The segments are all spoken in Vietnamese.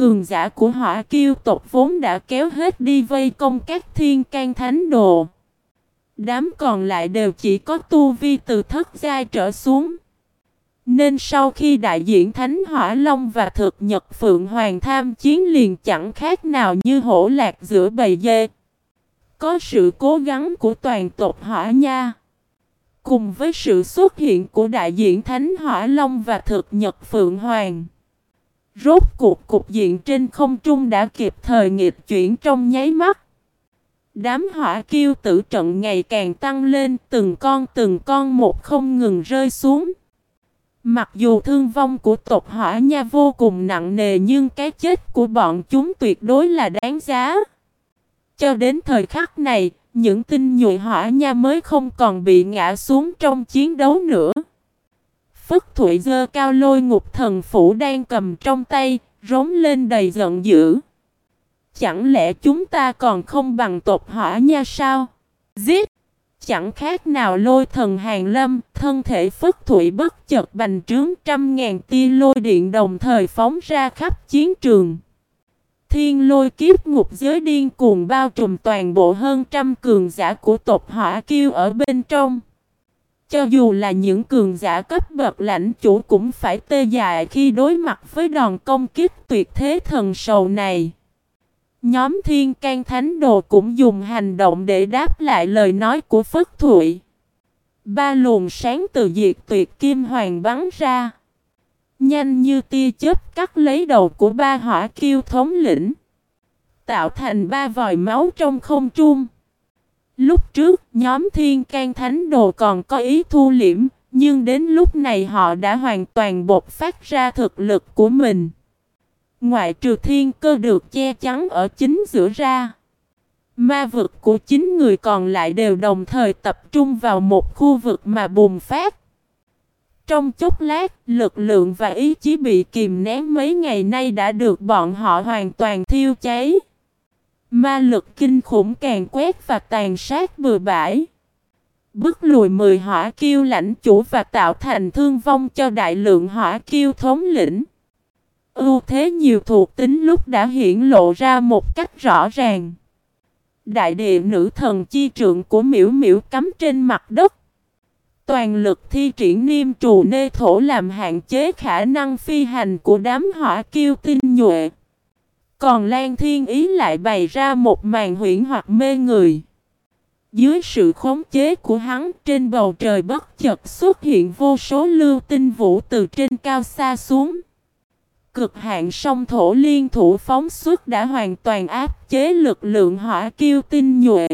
cường giả của hỏa kiêu tộc vốn đã kéo hết đi vây công các thiên can thánh đồ. Đám còn lại đều chỉ có tu vi từ thất giai trở xuống. Nên sau khi đại diện Thánh Hỏa Long và thực nhật Phượng Hoàng tham chiến liền chẳng khác nào như hổ lạc giữa bầy dê. Có sự cố gắng của toàn tộc Hỏa Nha. Cùng với sự xuất hiện của đại diện Thánh Hỏa Long và thực nhật Phượng Hoàng. Rốt cuộc cục diện trên không trung đã kịp thời nghịch chuyển trong nháy mắt. Đám hỏa kiêu tử trận ngày càng tăng lên từng con từng con một không ngừng rơi xuống. Mặc dù thương vong của tộc hỏa nha vô cùng nặng nề nhưng cái chết của bọn chúng tuyệt đối là đáng giá. Cho đến thời khắc này, những tinh nhuệ hỏa nha mới không còn bị ngã xuống trong chiến đấu nữa. Phất Thụy dơ cao lôi ngục thần phủ đang cầm trong tay, rống lên đầy giận dữ. Chẳng lẽ chúng ta còn không bằng tộc hỏa nha sao? Giết! Chẳng khác nào lôi thần hàng lâm, thân thể phất thụy bất chợt bành trướng trăm ngàn tia lôi điện đồng thời phóng ra khắp chiến trường. Thiên lôi kiếp ngục giới điên cuồng bao trùm toàn bộ hơn trăm cường giả của tộc hỏa kiêu ở bên trong. Cho dù là những cường giả cấp bậc lãnh chủ cũng phải tê dại khi đối mặt với đòn công kích tuyệt thế thần sầu này. Nhóm thiên can thánh đồ cũng dùng hành động để đáp lại lời nói của Phất Thụy. Ba luồng sáng từ diệt tuyệt kim hoàng bắn ra. Nhanh như tia chớp cắt lấy đầu của ba hỏa kiêu thống lĩnh. Tạo thành ba vòi máu trong không trung. Lúc trước, nhóm thiên can thánh đồ còn có ý thu liễm, nhưng đến lúc này họ đã hoàn toàn bộc phát ra thực lực của mình. Ngoại trừ thiên cơ được che chắn ở chính giữa ra. Ma vực của chính người còn lại đều đồng thời tập trung vào một khu vực mà bùng phát. Trong chốc lát, lực lượng và ý chí bị kìm nén mấy ngày nay đã được bọn họ hoàn toàn thiêu cháy. Ma lực kinh khủng càng quét và tàn sát bừa bãi. Bức lùi mười hỏa kiêu lãnh chủ và tạo thành thương vong cho đại lượng hỏa kiêu thống lĩnh. Ưu thế nhiều thuộc tính lúc đã hiển lộ ra một cách rõ ràng. Đại địa nữ thần chi trượng của miễu miễu cắm trên mặt đất. Toàn lực thi triển niêm trù nê thổ làm hạn chế khả năng phi hành của đám hỏa kiêu tinh nhuệ. Còn Lan Thiên Ý lại bày ra một màn huyễn hoặc mê người. Dưới sự khống chế của hắn, trên bầu trời bất chợt xuất hiện vô số lưu tinh vũ từ trên cao xa xuống. Cực hạn sông thổ liên thủ phóng xuất đã hoàn toàn áp chế lực lượng hỏa kiêu tinh nhuệ.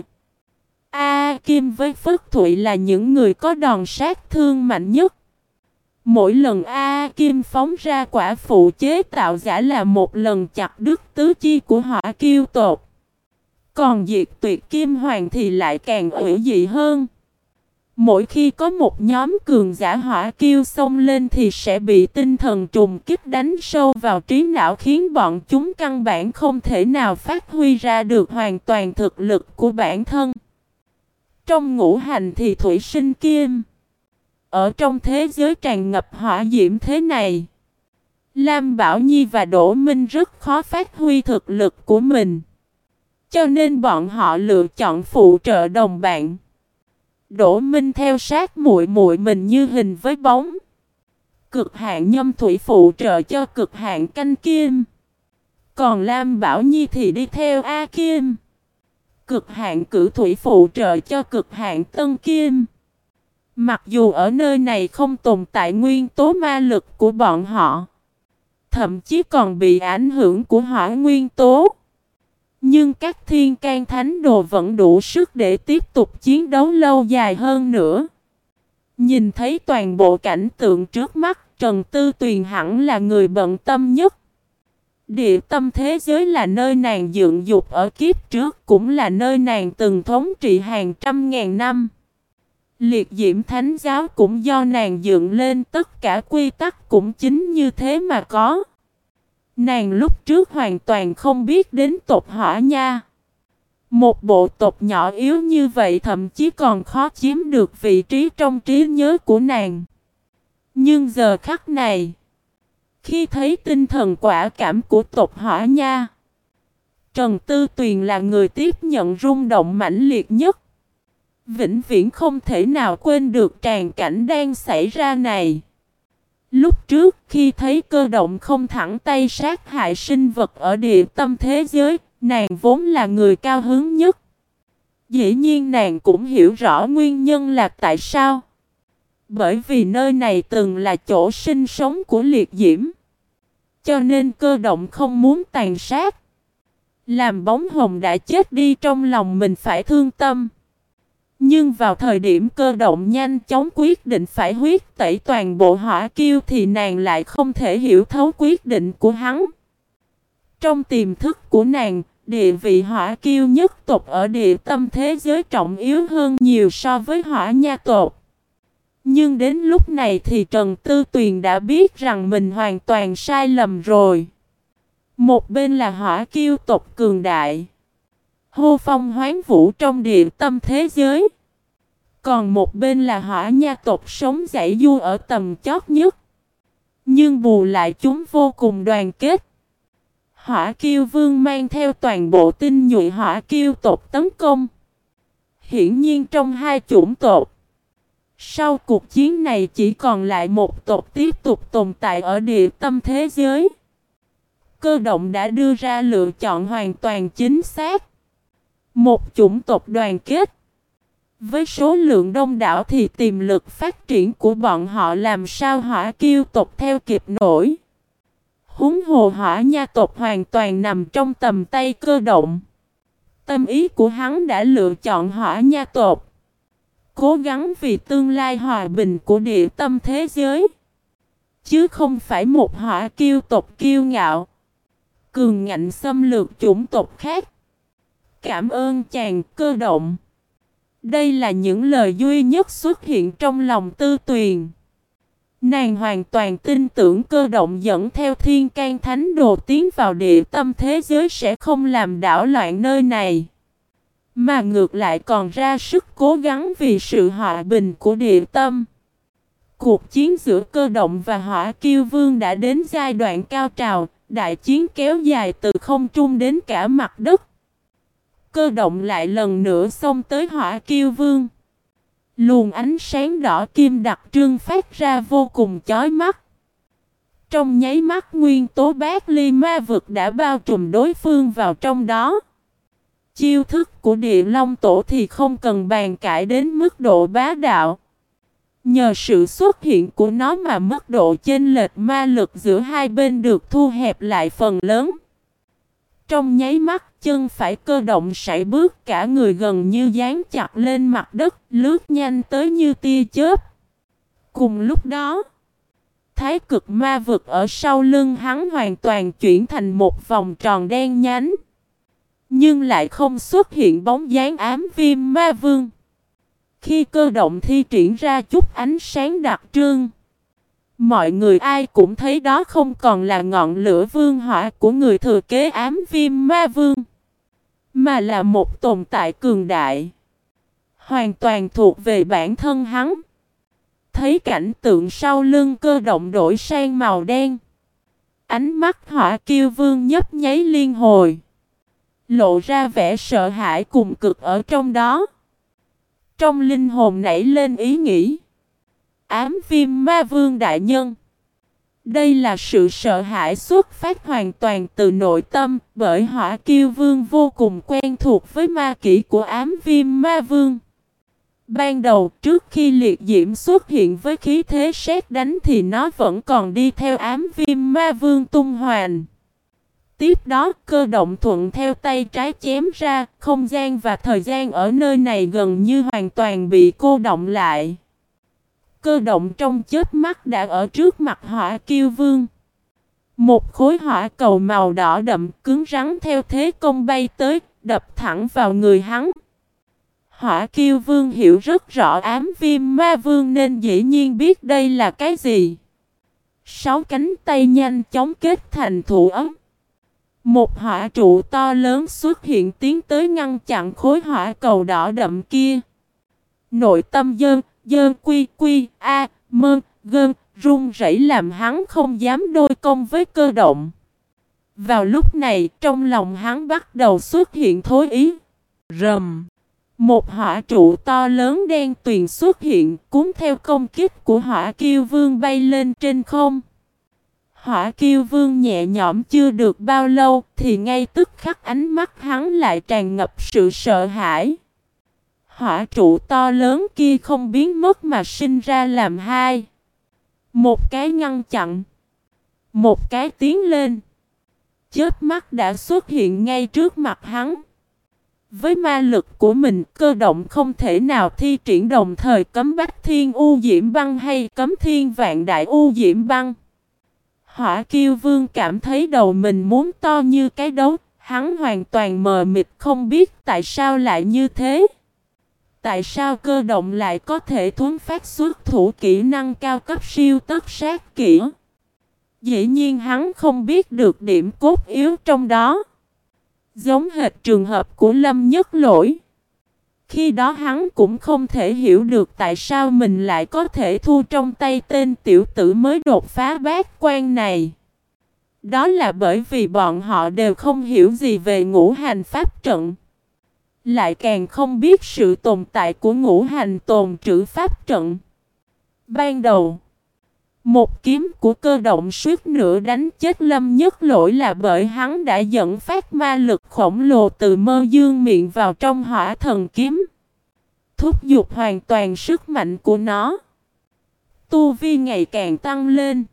A Kim với Phất Thụy là những người có đòn sát thương mạnh nhất. Mỗi lần A Kim phóng ra quả phụ chế tạo giả là một lần chặt đứt tứ chi của hỏa kiêu tột. Còn diệt tuyệt kim hoàng thì lại càng ủy dị hơn. Mỗi khi có một nhóm cường giả hỏa kiêu xông lên thì sẽ bị tinh thần trùng kích đánh sâu vào trí não khiến bọn chúng căn bản không thể nào phát huy ra được hoàn toàn thực lực của bản thân. Trong ngũ hành thì thủy sinh kim. Ở trong thế giới tràn ngập hỏa diễm thế này, Lam Bảo Nhi và Đỗ Minh rất khó phát huy thực lực của mình. Cho nên bọn họ lựa chọn phụ trợ đồng bạn. Đỗ Minh theo sát muội muội mình như hình với bóng. Cực hạn nhâm thủy phụ trợ cho cực hạn canh kim. Còn Lam Bảo Nhi thì đi theo A Kim. Cực hạn cử thủy phụ trợ cho cực hạn tân kim. Mặc dù ở nơi này không tồn tại nguyên tố ma lực của bọn họ. Thậm chí còn bị ảnh hưởng của hỏa nguyên tố. Nhưng các thiên can thánh đồ vẫn đủ sức để tiếp tục chiến đấu lâu dài hơn nữa. Nhìn thấy toàn bộ cảnh tượng trước mắt, Trần Tư Tuyền hẳn là người bận tâm nhất. Địa tâm thế giới là nơi nàng dựng dục ở kiếp trước, cũng là nơi nàng từng thống trị hàng trăm ngàn năm. Liệt diễm thánh giáo cũng do nàng dựng lên tất cả quy tắc cũng chính như thế mà có. Nàng lúc trước hoàn toàn không biết đến tộc hỏa nha. Một bộ tộc nhỏ yếu như vậy thậm chí còn khó chiếm được vị trí trong trí nhớ của nàng. Nhưng giờ khắc này, Khi thấy tinh thần quả cảm của tộc hỏa nha, Trần Tư Tuyền là người tiếp nhận rung động mãnh liệt nhất. Vĩnh viễn không thể nào quên được tràn cảnh đang xảy ra này. Lúc trước khi thấy cơ động không thẳng tay sát hại sinh vật ở địa tâm thế giới, nàng vốn là người cao hứng nhất. Dĩ nhiên nàng cũng hiểu rõ nguyên nhân là tại sao. Bởi vì nơi này từng là chỗ sinh sống của liệt diễm. Cho nên cơ động không muốn tàn sát. Làm bóng hồng đã chết đi trong lòng mình phải thương tâm. Nhưng vào thời điểm cơ động nhanh chóng quyết định phải huyết tẩy toàn bộ hỏa kiêu thì nàng lại không thể hiểu thấu quyết định của hắn. Trong tiềm thức của nàng, địa vị hỏa kiêu nhất tộc ở địa tâm thế giới trọng yếu hơn nhiều so với hỏa nha tộc. Nhưng đến lúc này thì Trần Tư Tuyền đã biết rằng mình hoàn toàn sai lầm rồi. Một bên là hỏa kiêu tộc cường đại. Hô phong hoán vũ trong địa tâm thế giới. Còn một bên là hỏa nha tộc sống dãy du ở tầm chót nhất. Nhưng bù lại chúng vô cùng đoàn kết. Hỏa kiêu vương mang theo toàn bộ tinh nhuệ hỏa kiêu tộc tấn công. Hiển nhiên trong hai chủng tộc. Sau cuộc chiến này chỉ còn lại một tộc tiếp tục tồn tại ở địa tâm thế giới. Cơ động đã đưa ra lựa chọn hoàn toàn chính xác. Một chủng tộc đoàn kết. Với số lượng đông đảo thì tiềm lực phát triển của bọn họ làm sao hỏa kiêu tộc theo kịp nổi. Húng hồ hỏa nha tộc hoàn toàn nằm trong tầm tay cơ động. Tâm ý của hắn đã lựa chọn hỏa nha tộc. Cố gắng vì tương lai hòa bình của địa tâm thế giới. Chứ không phải một hỏa kiêu tộc kiêu ngạo. Cường ngạnh xâm lược chủng tộc khác. Cảm ơn chàng cơ động. Đây là những lời duy nhất xuất hiện trong lòng tư tuyền. Nàng hoàn toàn tin tưởng cơ động dẫn theo thiên can thánh đồ tiến vào địa tâm thế giới sẽ không làm đảo loạn nơi này. Mà ngược lại còn ra sức cố gắng vì sự hòa bình của địa tâm. Cuộc chiến giữa cơ động và hỏa kiêu vương đã đến giai đoạn cao trào, đại chiến kéo dài từ không trung đến cả mặt đất. Cơ động lại lần nữa xông tới hỏa kiêu vương. Luồng ánh sáng đỏ kim đặc trưng phát ra vô cùng chói mắt. Trong nháy mắt, nguyên tố bát ly ma vực đã bao trùm đối phương vào trong đó. Chiêu thức của địa long tổ thì không cần bàn cãi đến mức độ bá đạo. Nhờ sự xuất hiện của nó mà mức độ chênh lệch ma lực giữa hai bên được thu hẹp lại phần lớn. Trong nháy mắt chân phải cơ động sải bước cả người gần như dán chặt lên mặt đất, lướt nhanh tới như tia chớp. Cùng lúc đó, thái cực ma vực ở sau lưng hắn hoàn toàn chuyển thành một vòng tròn đen nhánh. Nhưng lại không xuất hiện bóng dáng ám viêm ma vương. Khi cơ động thi triển ra chút ánh sáng đặc trưng, mọi người ai cũng thấy đó không còn là ngọn lửa vương hỏa của người thừa kế ám viêm ma vương, mà là một tồn tại cường đại, hoàn toàn thuộc về bản thân hắn. Thấy cảnh tượng sau lưng cơ động đổi sang màu đen, ánh mắt hỏa kiêu vương nhấp nháy liên hồi, lộ ra vẻ sợ hãi cùng cực ở trong đó. Trong linh hồn nảy lên ý nghĩ. Ám viêm ma vương đại nhân. Đây là sự sợ hãi xuất phát hoàn toàn từ nội tâm bởi hỏa kiêu vương vô cùng quen thuộc với ma kỹ của ám viêm ma vương. Ban đầu trước khi liệt diễm xuất hiện với khí thế sét đánh thì nó vẫn còn đi theo ám viêm ma vương tung hoàn. Tiếp đó cơ động thuận theo tay trái chém ra, không gian và thời gian ở nơi này gần như hoàn toàn bị cô động lại. Cơ động trong chết mắt đã ở trước mặt hỏa kiêu vương. Một khối hỏa cầu màu đỏ đậm cứng rắn theo thế công bay tới, đập thẳng vào người hắn. Hỏa kiêu vương hiểu rất rõ ám viêm ma vương nên dĩ nhiên biết đây là cái gì. Sáu cánh tay nhanh chóng kết thành thủ ấm. Một hỏa trụ to lớn xuất hiện tiến tới ngăn chặn khối hỏa cầu đỏ đậm kia. Nội tâm dơn, dơn quy quy, a, mơn, gơn, run rẩy làm hắn không dám đôi công với cơ động. Vào lúc này, trong lòng hắn bắt đầu xuất hiện thối ý. Rầm! Một hỏa trụ to lớn đen tuyền xuất hiện, cuốn theo công kích của hỏa kiêu vương bay lên trên không. Hỏa kiêu vương nhẹ nhõm chưa được bao lâu, thì ngay tức khắc ánh mắt hắn lại tràn ngập sự sợ hãi. Hỏa trụ to lớn kia không biến mất mà sinh ra làm hai. Một cái ngăn chặn. Một cái tiến lên. Chết mắt đã xuất hiện ngay trước mặt hắn. Với ma lực của mình, cơ động không thể nào thi triển đồng thời cấm bách thiên u diễm băng hay cấm thiên vạn đại u diễm băng. Hỏa kiêu vương cảm thấy đầu mình muốn to như cái đấu, hắn hoàn toàn mờ mịt không biết tại sao lại như thế. Tại sao cơ động lại có thể thuấn phát xuất thủ kỹ năng cao cấp siêu tất sát kỹ? Dĩ nhiên hắn không biết được điểm cốt yếu trong đó. Giống hệt trường hợp của Lâm Nhất Lỗi. Khi đó hắn cũng không thể hiểu được tại sao mình lại có thể thu trong tay tên tiểu tử mới đột phá bát quan này. Đó là bởi vì bọn họ đều không hiểu gì về ngũ hành pháp trận. Lại càng không biết sự tồn tại của ngũ hành tồn trữ pháp trận. Ban đầu, một kiếm của cơ động suýt nữa đánh chết lâm nhất lỗi là bởi hắn đã dẫn phát ma lực khổng lồ từ mơ dương miệng vào trong hỏa thần kiếm. Thúc giục hoàn toàn sức mạnh của nó. Tu vi ngày càng tăng lên.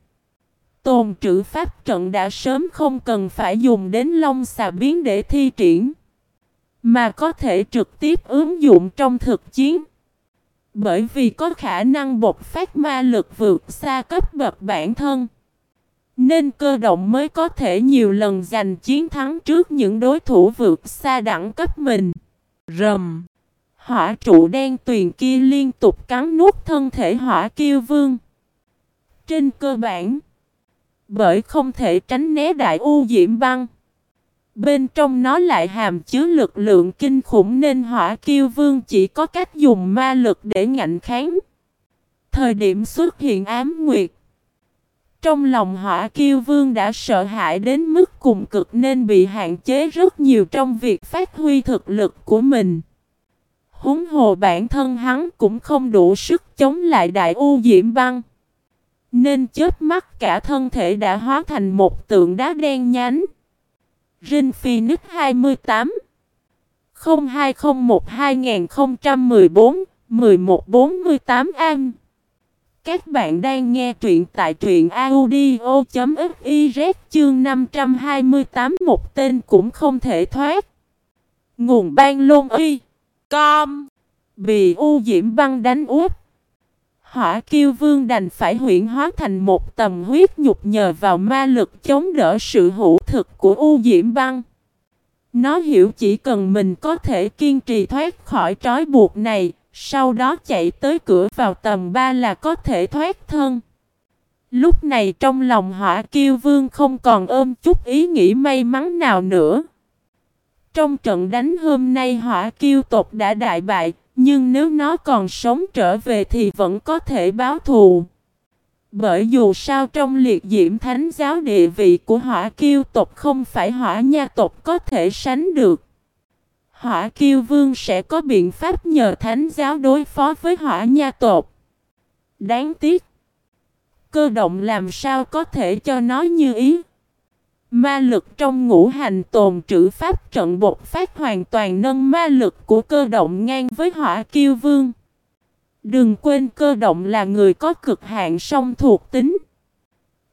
Tồn trữ pháp trận đã sớm không cần phải dùng đến long xà biến để thi triển. Mà có thể trực tiếp ứng dụng trong thực chiến. Bởi vì có khả năng bộc phát ma lực vượt xa cấp bậc bản thân. Nên cơ động mới có thể nhiều lần giành chiến thắng trước những đối thủ vượt xa đẳng cấp mình. Rầm. Hỏa trụ đen tuyền kia liên tục cắn nuốt thân thể hỏa kiêu vương. Trên cơ bản, bởi không thể tránh né đại u diễm băng. Bên trong nó lại hàm chứa lực lượng kinh khủng nên hỏa kiêu vương chỉ có cách dùng ma lực để ngạnh kháng. Thời điểm xuất hiện ám nguyệt. Trong lòng hỏa kiêu vương đã sợ hãi đến mức cùng cực nên bị hạn chế rất nhiều trong việc phát huy thực lực của mình. Húng hồ bản thân hắn cũng không đủ sức chống lại đại u diễm băng. Nên chết mắt cả thân thể đã hóa thành một tượng đá đen nhánh. Rin Phoenix 28 0201 2014 1148 An Các bạn đang nghe truyện tại truyện audio.fiz chương 528 một tên cũng không thể thoát. Nguồn ban lôn y. Com. Bị U Diễm băng đánh úp. Hỏa kiêu vương đành phải huyện hóa thành một tầm huyết nhục nhờ vào ma lực chống đỡ sự hữu thực của U Diễm băng. Nó hiểu chỉ cần mình có thể kiên trì thoát khỏi trói buộc này, sau đó chạy tới cửa vào tầm 3 là có thể thoát thân. Lúc này trong lòng hỏa kiêu vương không còn ôm chút ý nghĩ may mắn nào nữa. Trong trận đánh hôm nay hỏa kiêu tộc đã đại bại, nhưng nếu nó còn sống trở về thì vẫn có thể báo thù. Bởi dù sao trong liệt diễm thánh giáo địa vị của hỏa kiêu tộc không phải hỏa nha tộc có thể sánh được. Hỏa kiêu vương sẽ có biện pháp nhờ thánh giáo đối phó với hỏa nha tộc. Đáng tiếc. Cơ động làm sao có thể cho nó như ý. Ma lực trong ngũ hành tồn trữ pháp trận bột phát hoàn toàn nâng ma lực của cơ động ngang với hỏa kiêu vương. Đừng quên cơ động là người có cực hạn song thuộc tính.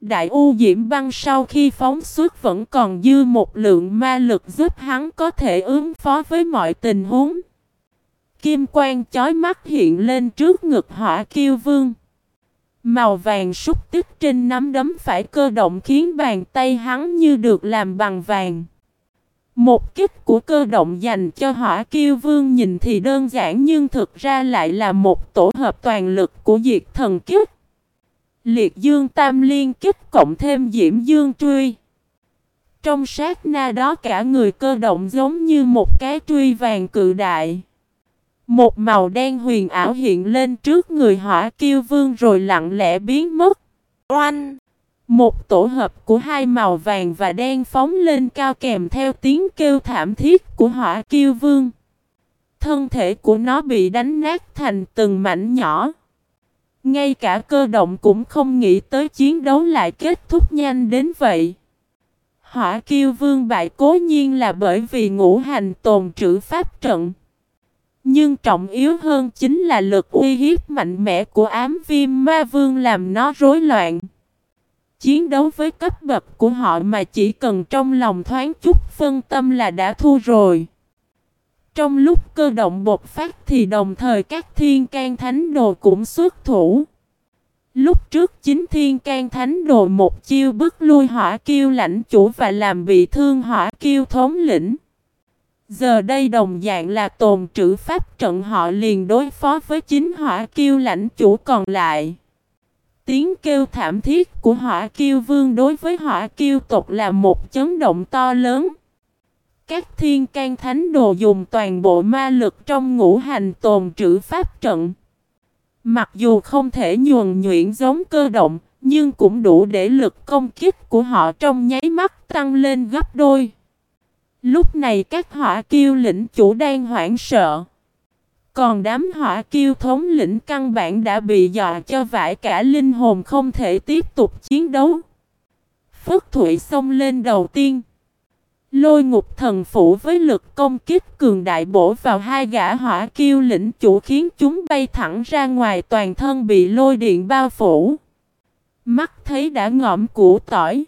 Đại U Diễm Băng sau khi phóng xuất vẫn còn dư một lượng ma lực giúp hắn có thể ứng phó với mọi tình huống. Kim quang chói mắt hiện lên trước ngực hỏa kiêu vương. Màu vàng xúc tích trên nắm đấm phải cơ động khiến bàn tay hắn như được làm bằng vàng. Một kích của cơ động dành cho hỏa kiêu vương nhìn thì đơn giản nhưng thực ra lại là một tổ hợp toàn lực của diệt thần kích. Liệt dương tam liên kích cộng thêm diễm dương truy. Trong sát na đó cả người cơ động giống như một cái truy vàng cự đại. Một màu đen huyền ảo hiện lên trước người hỏa kiêu vương rồi lặng lẽ biến mất. Oanh! Một tổ hợp của hai màu vàng và đen phóng lên cao kèm theo tiếng kêu thảm thiết của hỏa kiêu vương. Thân thể của nó bị đánh nát thành từng mảnh nhỏ. Ngay cả cơ động cũng không nghĩ tới chiến đấu lại kết thúc nhanh đến vậy. Hỏa kiêu vương bại cố nhiên là bởi vì ngũ hành tồn trữ pháp trận. Nhưng trọng yếu hơn chính là lực uy hiếp mạnh mẽ của ám viêm ma vương làm nó rối loạn. Chiến đấu với cấp bậc của họ mà chỉ cần trong lòng thoáng chút phân tâm là đã thua rồi. Trong lúc cơ động bột phát thì đồng thời các thiên can thánh đồ cũng xuất thủ. Lúc trước chính thiên can thánh đồ một chiêu bức lui hỏa kiêu lãnh chủ và làm bị thương hỏa kiêu thống lĩnh. Giờ đây đồng dạng là tồn trữ pháp trận họ liền đối phó với chính hỏa kiêu lãnh chủ còn lại. Tiếng kêu thảm thiết của hỏa kiêu vương đối với hỏa kiêu tộc là một chấn động to lớn. Các thiên can thánh đồ dùng toàn bộ ma lực trong ngũ hành tồn trữ pháp trận. Mặc dù không thể nhuần nhuyễn giống cơ động, nhưng cũng đủ để lực công kích của họ trong nháy mắt tăng lên gấp đôi. Lúc này các hỏa kiêu lĩnh chủ đang hoảng sợ. Còn đám hỏa kiêu thống lĩnh căn bản đã bị dọa cho vải cả linh hồn không thể tiếp tục chiến đấu. Phất Thụy xông lên đầu tiên. Lôi ngục thần phủ với lực công kích cường đại bổ vào hai gã hỏa kiêu lĩnh chủ khiến chúng bay thẳng ra ngoài toàn thân bị lôi điện bao phủ. Mắt thấy đã ngõm củ tỏi.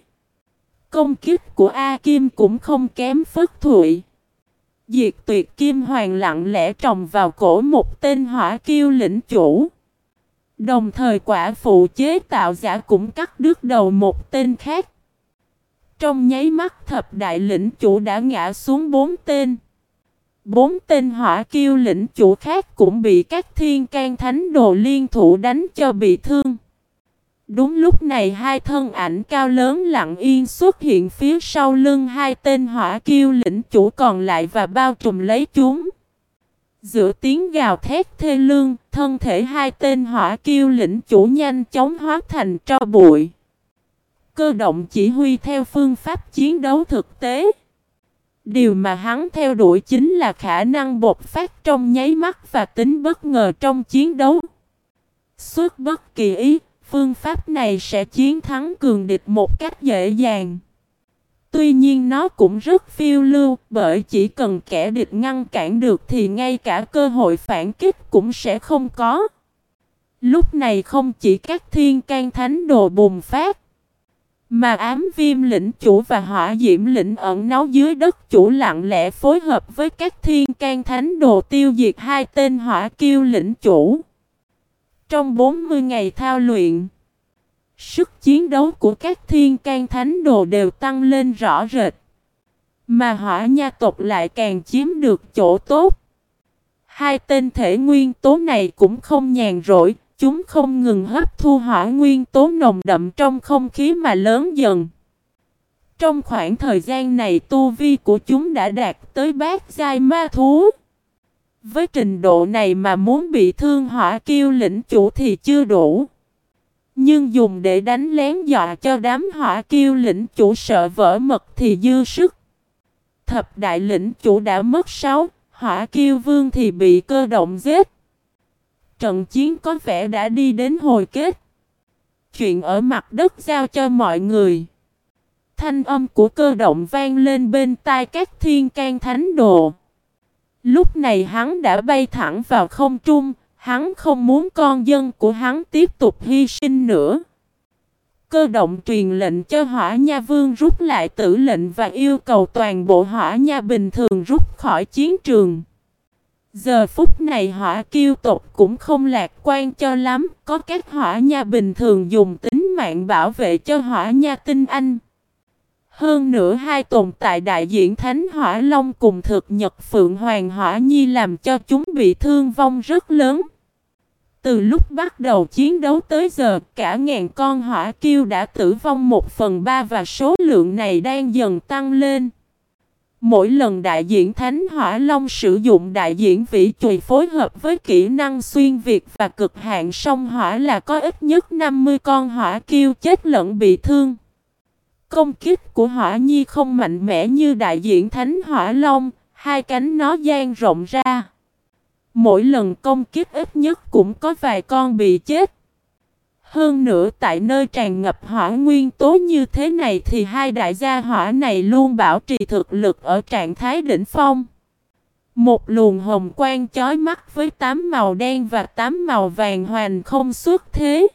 Công kích của A Kim cũng không kém phất thụy. Diệt tuyệt kim hoàng lặng lẽ trồng vào cổ một tên hỏa kiêu lĩnh chủ. Đồng thời quả phụ chế tạo giả cũng cắt đứt đầu một tên khác. Trong nháy mắt thập đại lĩnh chủ đã ngã xuống bốn tên. Bốn tên hỏa kiêu lĩnh chủ khác cũng bị các thiên can thánh đồ liên thủ đánh cho bị thương. Đúng lúc này hai thân ảnh cao lớn lặng yên xuất hiện phía sau lưng hai tên hỏa kiêu lĩnh chủ còn lại và bao trùm lấy chúng. Giữa tiếng gào thét thê lương, thân thể hai tên hỏa kiêu lĩnh chủ nhanh chóng hóa thành tro bụi. Cơ động chỉ huy theo phương pháp chiến đấu thực tế. Điều mà hắn theo đuổi chính là khả năng bộc phát trong nháy mắt và tính bất ngờ trong chiến đấu. Suốt bất kỳ ý, phương pháp này sẽ chiến thắng cường địch một cách dễ dàng. Tuy nhiên nó cũng rất phiêu lưu, bởi chỉ cần kẻ địch ngăn cản được thì ngay cả cơ hội phản kích cũng sẽ không có. Lúc này không chỉ các thiên can thánh đồ bùng phát, mà ám viêm lĩnh chủ và hỏa diễm lĩnh ẩn náu dưới đất chủ lặng lẽ phối hợp với các thiên can thánh đồ tiêu diệt hai tên hỏa kiêu lĩnh chủ. Trong 40 ngày thao luyện, sức chiến đấu của các thiên can thánh đồ đều tăng lên rõ rệt. Mà hỏa nha tộc lại càng chiếm được chỗ tốt. Hai tên thể nguyên tố này cũng không nhàn rỗi, chúng không ngừng hấp thu hỏa nguyên tố nồng đậm trong không khí mà lớn dần. Trong khoảng thời gian này tu vi của chúng đã đạt tới bát giai ma thú. Với trình độ này mà muốn bị thương hỏa kiêu lĩnh chủ thì chưa đủ. Nhưng dùng để đánh lén dọa cho đám hỏa kiêu lĩnh chủ sợ vỡ mật thì dư sức. Thập đại lĩnh chủ đã mất sáu, hỏa kiêu vương thì bị cơ động giết trận chiến có vẻ đã đi đến hồi kết. Chuyện ở mặt đất giao cho mọi người. Thanh âm của cơ động vang lên bên tai các thiên can thánh đồ. Lúc này hắn đã bay thẳng vào không trung, hắn không muốn con dân của hắn tiếp tục hy sinh nữa. Cơ động truyền lệnh cho hỏa nha vương rút lại tử lệnh và yêu cầu toàn bộ hỏa nha bình thường rút khỏi chiến trường. Giờ phút này hỏa kiêu tộc cũng không lạc quan cho lắm, có các hỏa nha bình thường dùng tính mạng bảo vệ cho hỏa nha tinh anh. Hơn nữa hai tồn tại đại diện Thánh Hỏa Long cùng thực nhật Phượng Hoàng Hỏa Nhi làm cho chúng bị thương vong rất lớn. Từ lúc bắt đầu chiến đấu tới giờ, cả ngàn con hỏa kiêu đã tử vong một phần ba và số lượng này đang dần tăng lên. Mỗi lần đại diện Thánh Hỏa Long sử dụng đại diện vĩ trùy phối hợp với kỹ năng xuyên việt và cực hạn sông hỏa là có ít nhất 50 con hỏa kiêu chết lẫn bị thương. Công kích của hỏa nhi không mạnh mẽ như đại diện Thánh Hỏa Long, hai cánh nó dang rộng ra. Mỗi lần công kích ít nhất cũng có vài con bị chết. Hơn nữa tại nơi tràn ngập hỏa nguyên tố như thế này thì hai đại gia hỏa này luôn bảo trì thực lực ở trạng thái đỉnh phong. Một luồng hồng quang chói mắt với tám màu đen và tám màu vàng hoàn không xuất thế.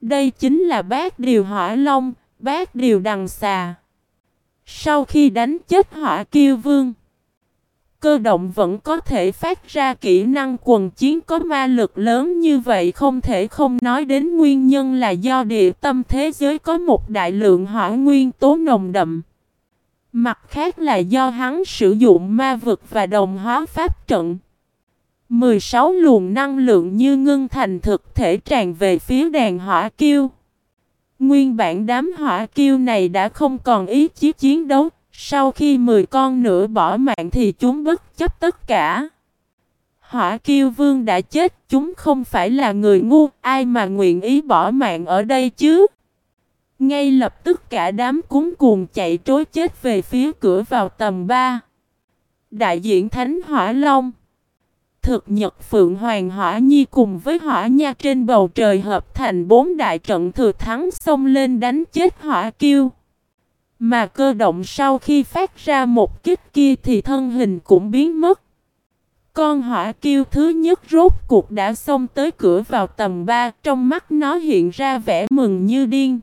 Đây chính là bát điều hỏa long, bát điều đằng xà. Sau khi đánh chết hỏa kiêu vương, cơ động vẫn có thể phát ra kỹ năng quần chiến có ma lực lớn như vậy không thể không nói đến nguyên nhân là do địa tâm thế giới có một đại lượng hỏa nguyên tố nồng đậm. Mặt khác là do hắn sử dụng ma vực và đồng hóa pháp trận. 16 luồng năng lượng như ngưng thành thực thể tràn về phía đàn hỏa kiêu. Nguyên bản đám hỏa kiêu này đã không còn ý chí chiến đấu, sau khi 10 con nữa bỏ mạng thì chúng bất chấp tất cả. Hỏa kiêu vương đã chết, chúng không phải là người ngu, ai mà nguyện ý bỏ mạng ở đây chứ. Ngay lập tức cả đám cúng cuồng chạy trối chết về phía cửa vào tầm 3. Đại diện Thánh Hỏa Long Thực nhật Phượng Hoàng Hỏa Nhi cùng với Hỏa Nha trên bầu trời hợp thành bốn đại trận thừa thắng xông lên đánh chết Hỏa Kiêu. Mà cơ động sau khi phát ra một kích kia thì thân hình cũng biến mất. Con hỏa kiêu thứ nhất rốt cuộc đã xông tới cửa vào tầm 3, trong mắt nó hiện ra vẻ mừng như điên.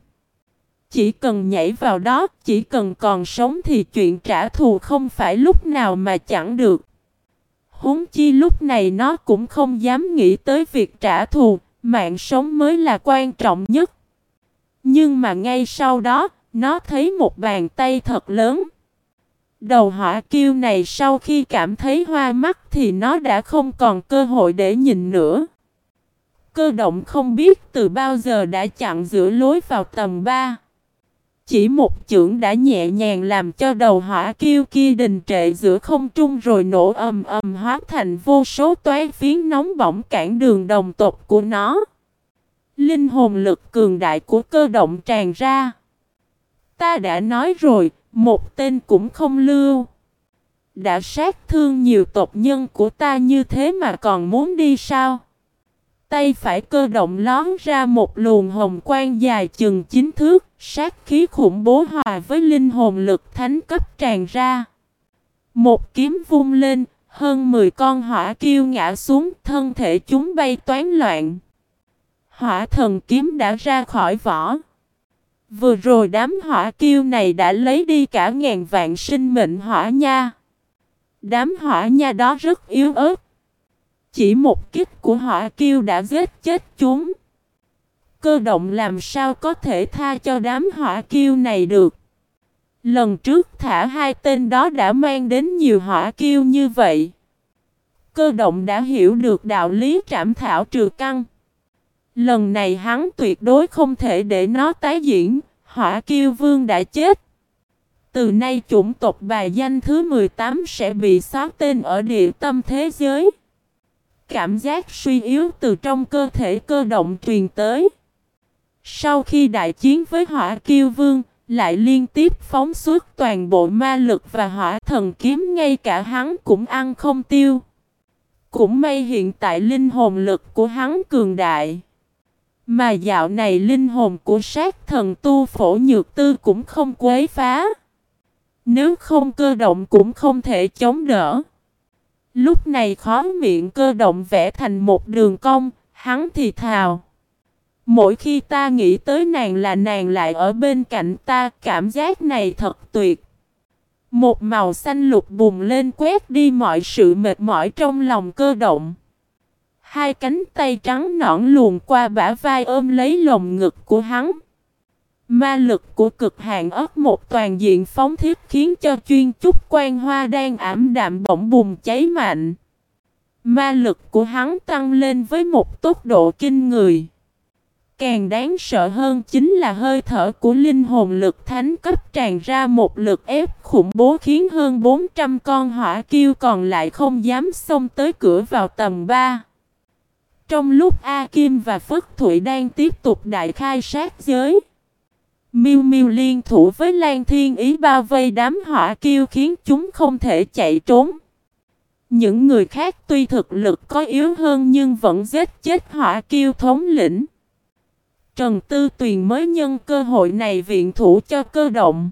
Chỉ cần nhảy vào đó, chỉ cần còn sống thì chuyện trả thù không phải lúc nào mà chẳng được. Huống chi lúc này nó cũng không dám nghĩ tới việc trả thù, mạng sống mới là quan trọng nhất. Nhưng mà ngay sau đó, nó thấy một bàn tay thật lớn. Đầu hỏa kiêu này sau khi cảm thấy hoa mắt thì nó đã không còn cơ hội để nhìn nữa. Cơ động không biết từ bao giờ đã chặn giữa lối vào tầng 3. Chỉ một chưởng đã nhẹ nhàng làm cho đầu hỏa kiêu kia đình trệ giữa không trung rồi nổ ầm ầm hóa thành vô số toái phiến nóng bỏng cản đường đồng tộc của nó. Linh hồn lực cường đại của cơ động tràn ra. Ta đã nói rồi, một tên cũng không lưu. Đã sát thương nhiều tộc nhân của ta như thế mà còn muốn đi sao? Tay phải cơ động lón ra một luồng hồng quang dài chừng chín thước, sát khí khủng bố hòa với linh hồn lực thánh cấp tràn ra. Một kiếm vung lên, hơn 10 con hỏa kiêu ngã xuống, thân thể chúng bay toán loạn. Hỏa thần kiếm đã ra khỏi vỏ. Vừa rồi đám hỏa kiêu này đã lấy đi cả ngàn vạn sinh mệnh hỏa nha. Đám hỏa nha đó rất yếu ớt. Chỉ một kích của hỏa kiêu đã giết chết chúng. Cơ động làm sao có thể tha cho đám hỏa kiêu này được. Lần trước thả hai tên đó đã mang đến nhiều hỏa kiêu như vậy. Cơ động đã hiểu được đạo lý trảm thảo trừ căn. Lần này hắn tuyệt đối không thể để nó tái diễn, hỏa kiêu vương đã chết. Từ nay chủng tộc bài danh thứ 18 sẽ bị xóa tên ở địa tâm thế giới. Cảm giác suy yếu từ trong cơ thể cơ động truyền tới. Sau khi đại chiến với hỏa kiêu vương, lại liên tiếp phóng suốt toàn bộ ma lực và hỏa thần kiếm ngay cả hắn cũng ăn không tiêu. Cũng may hiện tại linh hồn lực của hắn cường đại. Mà dạo này linh hồn của sát thần tu phổ nhược tư cũng không quấy phá. Nếu không cơ động cũng không thể chống đỡ. Lúc này khó miệng cơ động vẽ thành một đường cong, hắn thì thào. Mỗi khi ta nghĩ tới nàng là nàng lại ở bên cạnh ta, cảm giác này thật tuyệt. Một màu xanh lục bùng lên quét đi mọi sự mệt mỏi trong lòng cơ động. Hai cánh tay trắng nõn luồn qua bả vai ôm lấy lồng ngực của hắn. Ma lực của cực hạn ớt một toàn diện phóng thiết khiến cho chuyên trúc quan hoa đang ảm đạm bỗng bùng cháy mạnh. Ma lực của hắn tăng lên với một tốc độ kinh người. Càng đáng sợ hơn chính là hơi thở của linh hồn lực thánh cấp tràn ra một lực ép khủng bố khiến hơn 400 con hỏa kiêu còn lại không dám xông tới cửa vào tầng 3. Trong lúc A Kim và Phất Thụy đang tiếp tục đại khai sát giới, Miêu Miêu liên thủ với Lan Thiên Ý bao vây đám hỏa kiêu khiến chúng không thể chạy trốn. Những người khác tuy thực lực có yếu hơn nhưng vẫn giết chết hỏa kiêu thống lĩnh. Trần Tư Tuyền mới nhân cơ hội này viện thủ cho cơ động.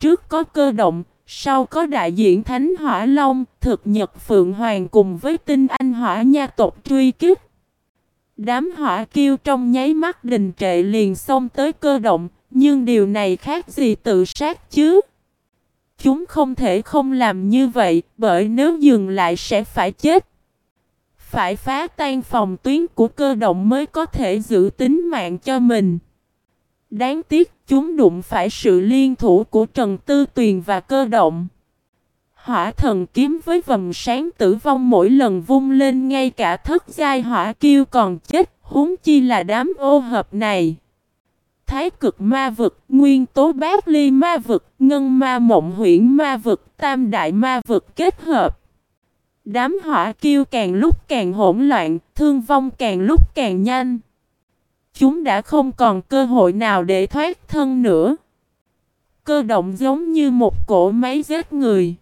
Trước có cơ động, sau có đại diện Thánh Hỏa Long, thực nhật Phượng Hoàng cùng với tinh anh hỏa nha tộc truy kích. Đám hỏa kiêu trong nháy mắt đình trệ liền xông tới cơ động, nhưng điều này khác gì tự sát chứ? Chúng không thể không làm như vậy, bởi nếu dừng lại sẽ phải chết. Phải phá tan phòng tuyến của cơ động mới có thể giữ tính mạng cho mình. Đáng tiếc chúng đụng phải sự liên thủ của Trần Tư Tuyền và cơ động. Hỏa thần kiếm với vầng sáng tử vong mỗi lần vung lên ngay cả thất giai hỏa kiêu còn chết, huống chi là đám ô hợp này. Thái cực ma vực, nguyên tố bát ly ma vực, ngân ma mộng huyễn ma vực, tam đại ma vực kết hợp. Đám hỏa kiêu càng lúc càng hỗn loạn, thương vong càng lúc càng nhanh. Chúng đã không còn cơ hội nào để thoát thân nữa. Cơ động giống như một cỗ máy giết người.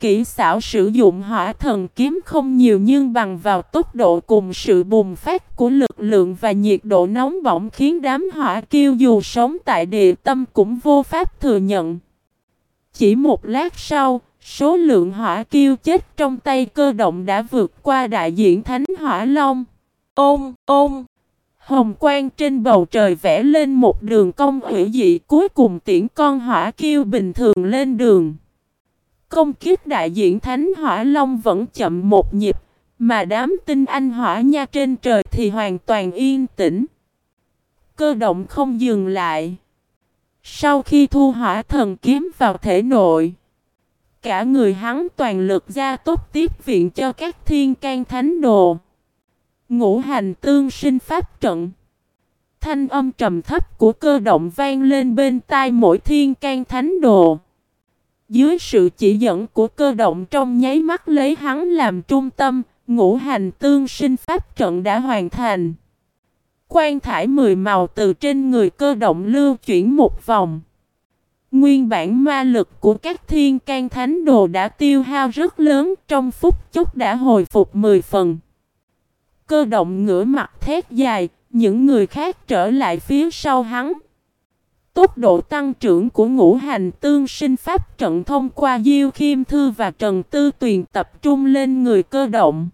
Kỹ xảo sử dụng hỏa thần kiếm không nhiều nhưng bằng vào tốc độ cùng sự bùng phát của lực lượng và nhiệt độ nóng bỏng khiến đám hỏa kiêu dù sống tại địa tâm cũng vô pháp thừa nhận. Chỉ một lát sau, số lượng hỏa kiêu chết trong tay cơ động đã vượt qua đại diện Thánh Hỏa Long. Ôm, ôm! Hồng quang trên bầu trời vẽ lên một đường cong hủy dị cuối cùng tiễn con hỏa kiêu bình thường lên đường. Công kiếp đại diện Thánh Hỏa Long vẫn chậm một nhịp, mà đám tinh anh hỏa nha trên trời thì hoàn toàn yên tĩnh. Cơ động không dừng lại. Sau khi thu hỏa thần kiếm vào thể nội, cả người hắn toàn lực ra tốt tiếp viện cho các thiên can thánh đồ. Ngũ hành tương sinh pháp trận. Thanh âm trầm thấp của cơ động vang lên bên tai mỗi thiên can thánh đồ. Dưới sự chỉ dẫn của cơ động trong nháy mắt lấy hắn làm trung tâm, ngũ hành tương sinh pháp trận đã hoàn thành. Quan thải mười màu từ trên người cơ động lưu chuyển một vòng. Nguyên bản ma lực của các thiên can thánh đồ đã tiêu hao rất lớn trong phút chốc đã hồi phục 10 phần. Cơ động ngửa mặt thét dài, những người khác trở lại phía sau hắn. Tốc độ tăng trưởng của ngũ hành tương sinh pháp trận thông qua Diêu Khiêm Thư và Trần Tư Tuyền tập trung lên người cơ động.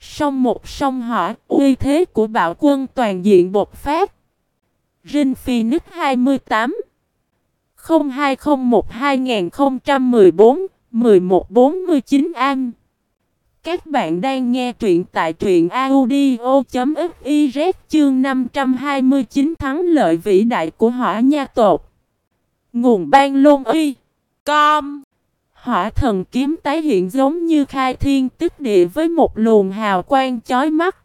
Song một song hỏa, uy thế của bạo quân toàn diện bột phát. Rin Phoenix 28 0201 2014 1149 An các bạn đang nghe truyện tại truyện audio.fiz chương 529 thắng lợi vĩ đại của hỏa nha tột. Nguồn ban lôn y. Com. Hỏa thần kiếm tái hiện giống như khai thiên tức địa với một luồng hào quang chói mắt.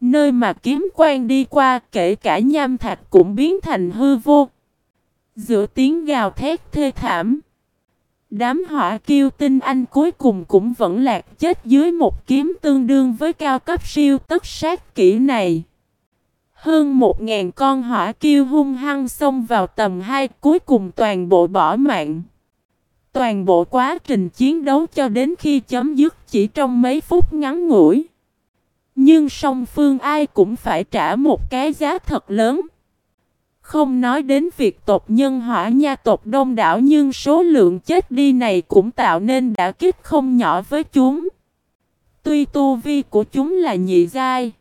Nơi mà kiếm quang đi qua kể cả nham thạch cũng biến thành hư vô. Giữa tiếng gào thét thê thảm. Đám hỏa kiêu tinh anh cuối cùng cũng vẫn lạc chết dưới một kiếm tương đương với cao cấp siêu tất sát kỹ này. Hơn một ngàn con hỏa kiêu hung hăng xông vào tầm hai, cuối cùng toàn bộ bỏ mạng. Toàn bộ quá trình chiến đấu cho đến khi chấm dứt chỉ trong mấy phút ngắn ngủi. Nhưng song phương ai cũng phải trả một cái giá thật lớn. Không nói đến việc tộc nhân hỏa nha tộc đông đảo nhưng số lượng chết đi này cũng tạo nên đã kích không nhỏ với chúng. Tuy tu vi của chúng là nhị giai.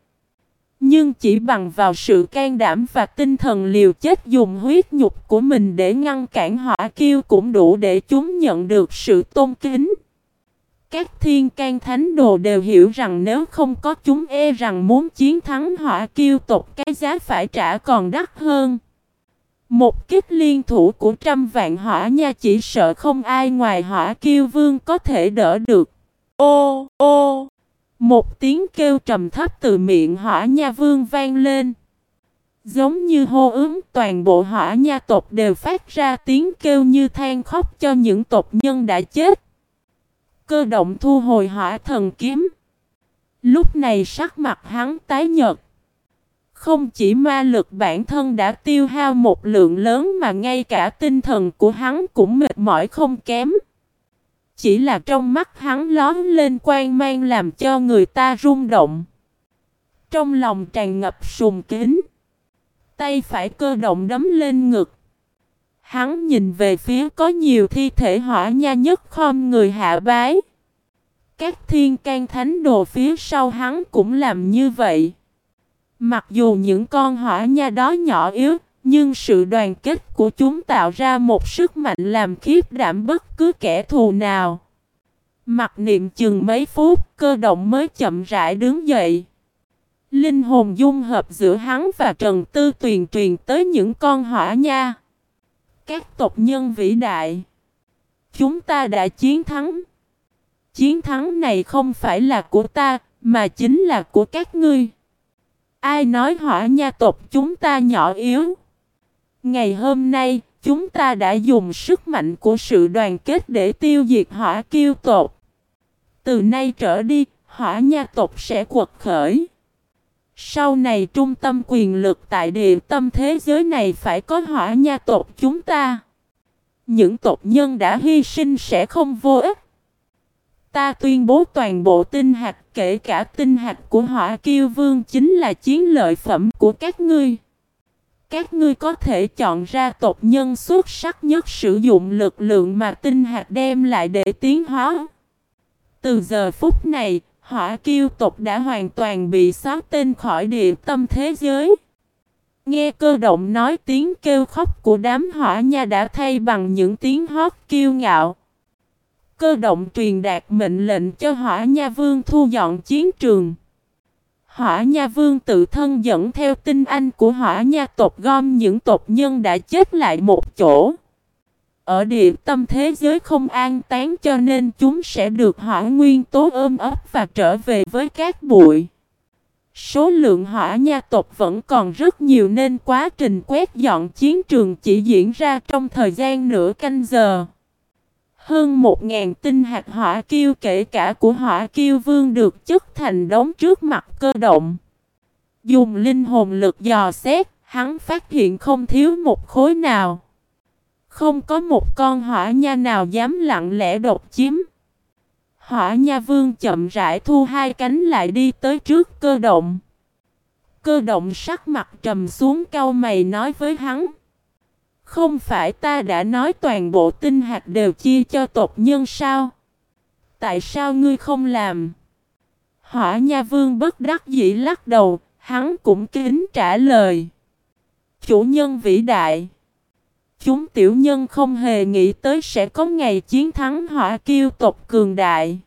Nhưng chỉ bằng vào sự can đảm và tinh thần liều chết dùng huyết nhục của mình để ngăn cản hỏa kiêu cũng đủ để chúng nhận được sự tôn kính. Các thiên can thánh đồ đều hiểu rằng nếu không có chúng e rằng muốn chiến thắng hỏa kiêu tộc, cái giá phải trả còn đắt hơn. Một kiếp liên thủ của trăm vạn hỏa nha chỉ sợ không ai ngoài hỏa kiêu vương có thể đỡ được. Ô, ô, Một tiếng kêu trầm thấp từ miệng hỏa nha vương vang lên. Giống như hô ứng toàn bộ hỏa nha tộc đều phát ra tiếng kêu như than khóc cho những tộc nhân đã chết. Cơ động thu hồi hỏa thần kiếm. Lúc này sắc mặt hắn tái nhợt. Không chỉ ma lực bản thân đã tiêu hao một lượng lớn mà ngay cả tinh thần của hắn cũng mệt mỏi không kém. Chỉ là trong mắt hắn lón lên quan mang làm cho người ta rung động. Trong lòng tràn ngập sùng kính. Tay phải cơ động đấm lên ngực. Hắn nhìn về phía có nhiều thi thể hỏa nha nhất khom người hạ bái. Các thiên can thánh đồ phía sau hắn cũng làm như vậy. Mặc dù những con hỏa nha đó nhỏ yếu, nhưng sự đoàn kết của chúng tạo ra một sức mạnh làm khiếp đảm bất cứ kẻ thù nào. Mặc niệm chừng mấy phút, cơ động mới chậm rãi đứng dậy. Linh hồn dung hợp giữa hắn và Trần Tư Tuyền truyền tới những con hỏa nha. Các tộc nhân vĩ đại. Chúng ta đã chiến thắng. Chiến thắng này không phải là của ta, mà chính là của các ngươi. Ai nói hỏa nha tộc chúng ta nhỏ yếu? Ngày hôm nay, chúng ta đã dùng sức mạnh của sự đoàn kết để tiêu diệt hỏa kiêu tộc. Từ nay trở đi, hỏa nha tộc sẽ quật khởi. Sau này trung tâm quyền lực tại địa tâm thế giới này phải có hỏa nha tộc chúng ta. Những tộc nhân đã hy sinh sẽ không vô ích. Ta tuyên bố toàn bộ tinh hạt kể cả tinh hạt của hỏa kiêu vương chính là chiến lợi phẩm của các ngươi. Các ngươi có thể chọn ra tộc nhân xuất sắc nhất sử dụng lực lượng mà tinh hạt đem lại để tiến hóa. Từ giờ phút này, hỏa kiêu tộc đã hoàn toàn bị xóa tên khỏi địa tâm thế giới. Nghe cơ động nói tiếng kêu khóc của đám hỏa nha đã thay bằng những tiếng hót kiêu ngạo. Cơ động truyền đạt mệnh lệnh cho hỏa nha vương thu dọn chiến trường. Hỏa nha vương tự thân dẫn theo tinh anh của hỏa nha tộc gom những tộc nhân đã chết lại một chỗ. Ở địa tâm thế giới không an tán cho nên chúng sẽ được hỏa nguyên tố ôm ấp và trở về với các bụi. Số lượng hỏa nha tộc vẫn còn rất nhiều nên quá trình quét dọn chiến trường chỉ diễn ra trong thời gian nửa canh giờ. Hơn một ngàn tinh hạt hỏa kiêu kể cả của hỏa kiêu vương được chất thành đống trước mặt cơ động. Dùng linh hồn lực dò xét, hắn phát hiện không thiếu một khối nào. Không có một con hỏa nha nào dám lặng lẽ độc chiếm. Hỏa nha vương chậm rãi thu hai cánh lại đi tới trước cơ động. Cơ động sắc mặt trầm xuống cau mày nói với hắn. Không phải ta đã nói toàn bộ tinh hạt đều chia cho tộc nhân sao? Tại sao ngươi không làm? Hỏa Nha Vương bất đắc dĩ lắc đầu, hắn cũng kính trả lời. Chủ nhân vĩ đại. Chúng tiểu nhân không hề nghĩ tới sẽ có ngày chiến thắng hỏa kiêu tộc cường đại.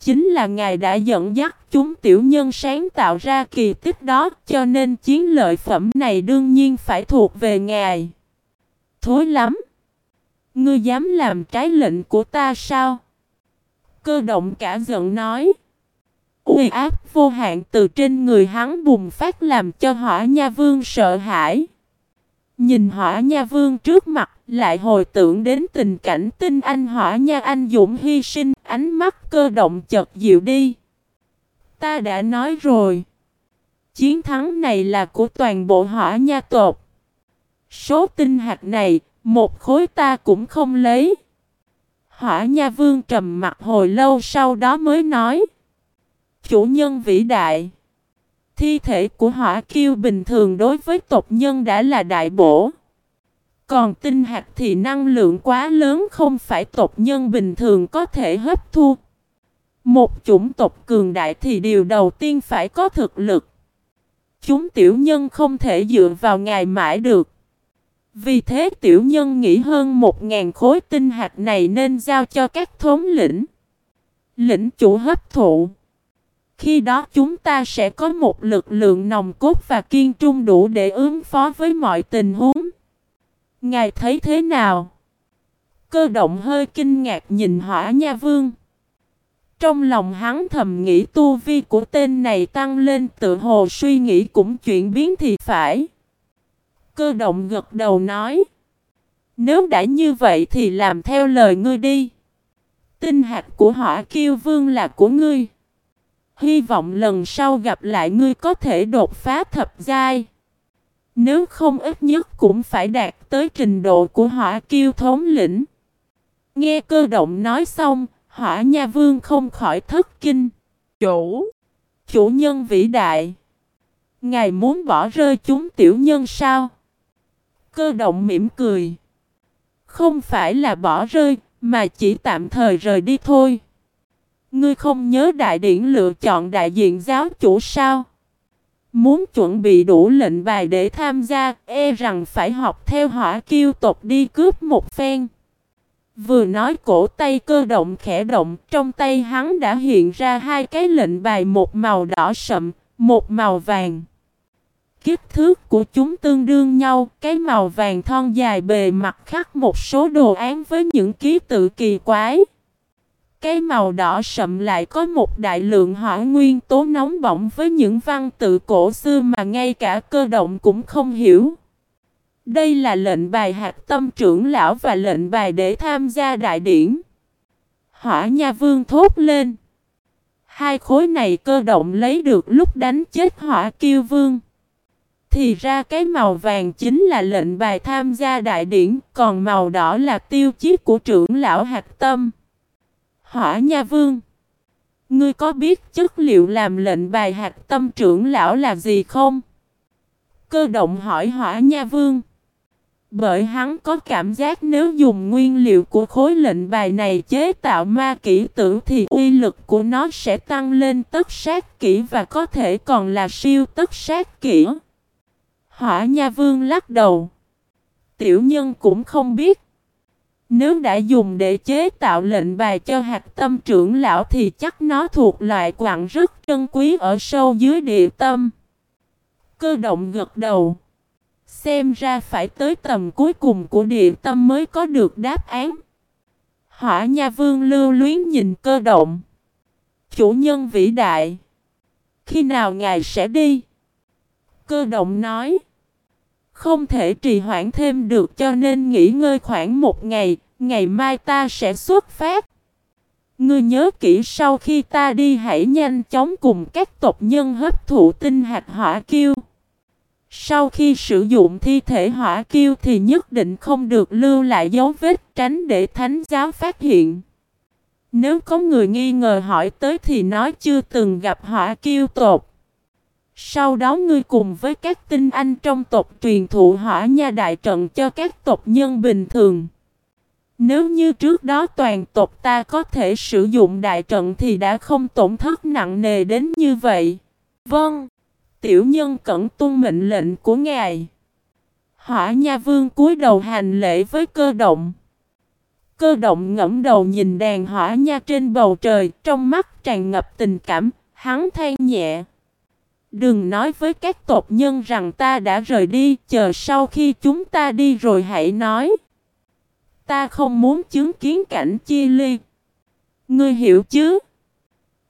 Chính là ngài đã dẫn dắt chúng tiểu nhân sáng tạo ra kỳ tích đó cho nên chiến lợi phẩm này đương nhiên phải thuộc về ngài. Thối lắm! Ngươi dám làm trái lệnh của ta sao? Cơ động cả giận nói. Uy áp vô hạn từ trên người hắn bùng phát làm cho hỏa nha vương sợ hãi. Nhìn hỏa nha vương trước mặt, lại hồi tưởng đến tình cảnh tinh anh hỏa nha anh dũng hy sinh, ánh mắt cơ động chật dịu đi. Ta đã nói rồi. Chiến thắng này là của toàn bộ hỏa nha tộc. Số tinh hạt này, một khối ta cũng không lấy. Hỏa nha vương trầm mặt hồi lâu sau đó mới nói. Chủ nhân vĩ đại. Thi thể của hỏa kiêu bình thường đối với tộc nhân đã là đại bổ. Còn tinh hạt thì năng lượng quá lớn không phải tộc nhân bình thường có thể hấp thu. Một chủng tộc cường đại thì điều đầu tiên phải có thực lực. Chúng tiểu nhân không thể dựa vào ngài mãi được. Vì thế tiểu nhân nghĩ hơn một ngàn khối tinh hạt này nên giao cho các thống lĩnh. Lĩnh chủ hấp thụ. Khi đó chúng ta sẽ có một lực lượng nòng cốt và kiên trung đủ để ứng phó với mọi tình huống. Ngài thấy thế nào? Cơ động hơi kinh ngạc nhìn hỏa nha vương. Trong lòng hắn thầm nghĩ tu vi của tên này tăng lên, tự hồ suy nghĩ cũng chuyển biến thì phải. Cơ động gật đầu nói. Nếu đã như vậy thì làm theo lời ngươi đi. Tinh hạt của hỏa kiêu vương là của ngươi. Hy vọng lần sau gặp lại ngươi có thể đột phá thập giai. Nếu không ít nhất cũng phải đạt tới trình độ của hỏa kiêu thống lĩnh. Nghe cơ động nói xong, hỏa nha vương không khỏi thất kinh. Chủ! Chủ nhân vĩ đại! Ngài muốn bỏ rơi chúng tiểu nhân sao? Cơ động mỉm cười. Không phải là bỏ rơi, mà chỉ tạm thời rời đi thôi. Ngươi không nhớ đại điển lựa chọn đại diện giáo chủ sao? Muốn chuẩn bị đủ lệnh bài để tham gia, e rằng phải học theo hỏa kiêu tộc đi cướp một phen. Vừa nói cổ tay cơ động khẽ động, trong tay hắn đã hiện ra hai cái lệnh bài một màu đỏ sậm, một màu vàng. Kích thước của chúng tương đương nhau, cái màu vàng thon dài bề mặt khắc một số đồ án với những ký tự kỳ quái. Cái màu đỏ sậm lại có một đại lượng hỏa nguyên tố nóng bỏng với những văn tự cổ xưa mà ngay cả cơ động cũng không hiểu. Đây là lệnh bài hạt tâm trưởng lão và lệnh bài để tham gia đại điển. Hỏa nha vương thốt lên. Hai khối này cơ động lấy được lúc đánh chết hỏa kiêu vương. Thì ra cái màu vàng chính là lệnh bài tham gia đại điển, còn màu đỏ là tiêu chí của trưởng lão hạt tâm. Hỏa Nha Vương Ngươi có biết chất liệu làm lệnh bài hạt tâm trưởng lão là gì không? Cơ động hỏi Hỏa Nha Vương Bởi hắn có cảm giác nếu dùng nguyên liệu của khối lệnh bài này chế tạo ma kỹ tử thì uy lực của nó sẽ tăng lên tất sát kỹ và có thể còn là siêu tất sát kỹ. Hỏa Nha Vương lắc đầu. Tiểu nhân cũng không biết. Nếu đã dùng để chế tạo lệnh bài cho hạt tâm trưởng lão thì chắc nó thuộc loại quặng rất trân quý ở sâu dưới địa tâm. Cơ động gật đầu. Xem ra phải tới tầm cuối cùng của địa tâm mới có được đáp án. Hỏa Nha Vương lưu luyến nhìn cơ động. Chủ nhân vĩ đại. Khi nào ngài sẽ đi? Cơ động nói. Không thể trì hoãn thêm được cho nên nghỉ ngơi khoảng một ngày, ngày mai ta sẽ xuất phát. Ngươi nhớ kỹ sau khi ta đi hãy nhanh chóng cùng các tộc nhân hấp thụ tinh hạt hỏa kiêu. Sau khi sử dụng thi thể hỏa kiêu thì nhất định không được lưu lại dấu vết tránh để thánh giáo phát hiện. Nếu có người nghi ngờ hỏi tới thì nói chưa từng gặp hỏa kiêu tộc. Sau đó ngươi cùng với các tinh anh trong tộc truyền thụ hỏa nha đại trận cho các tộc nhân bình thường. Nếu như trước đó toàn tộc ta có thể sử dụng đại trận thì đã không tổn thất nặng nề đến như vậy. Vâng, tiểu nhân cẩn tuân mệnh lệnh của ngài. Hỏa nha vương cúi đầu hành lễ với cơ động. Cơ động ngẫm đầu nhìn đàn hỏa nha trên bầu trời, trong mắt tràn ngập tình cảm, hắn than nhẹ. Đừng nói với các tộc nhân rằng ta đã rời đi, chờ sau khi chúng ta đi rồi hãy nói. Ta không muốn chứng kiến cảnh chia ly. Ngươi hiểu chứ?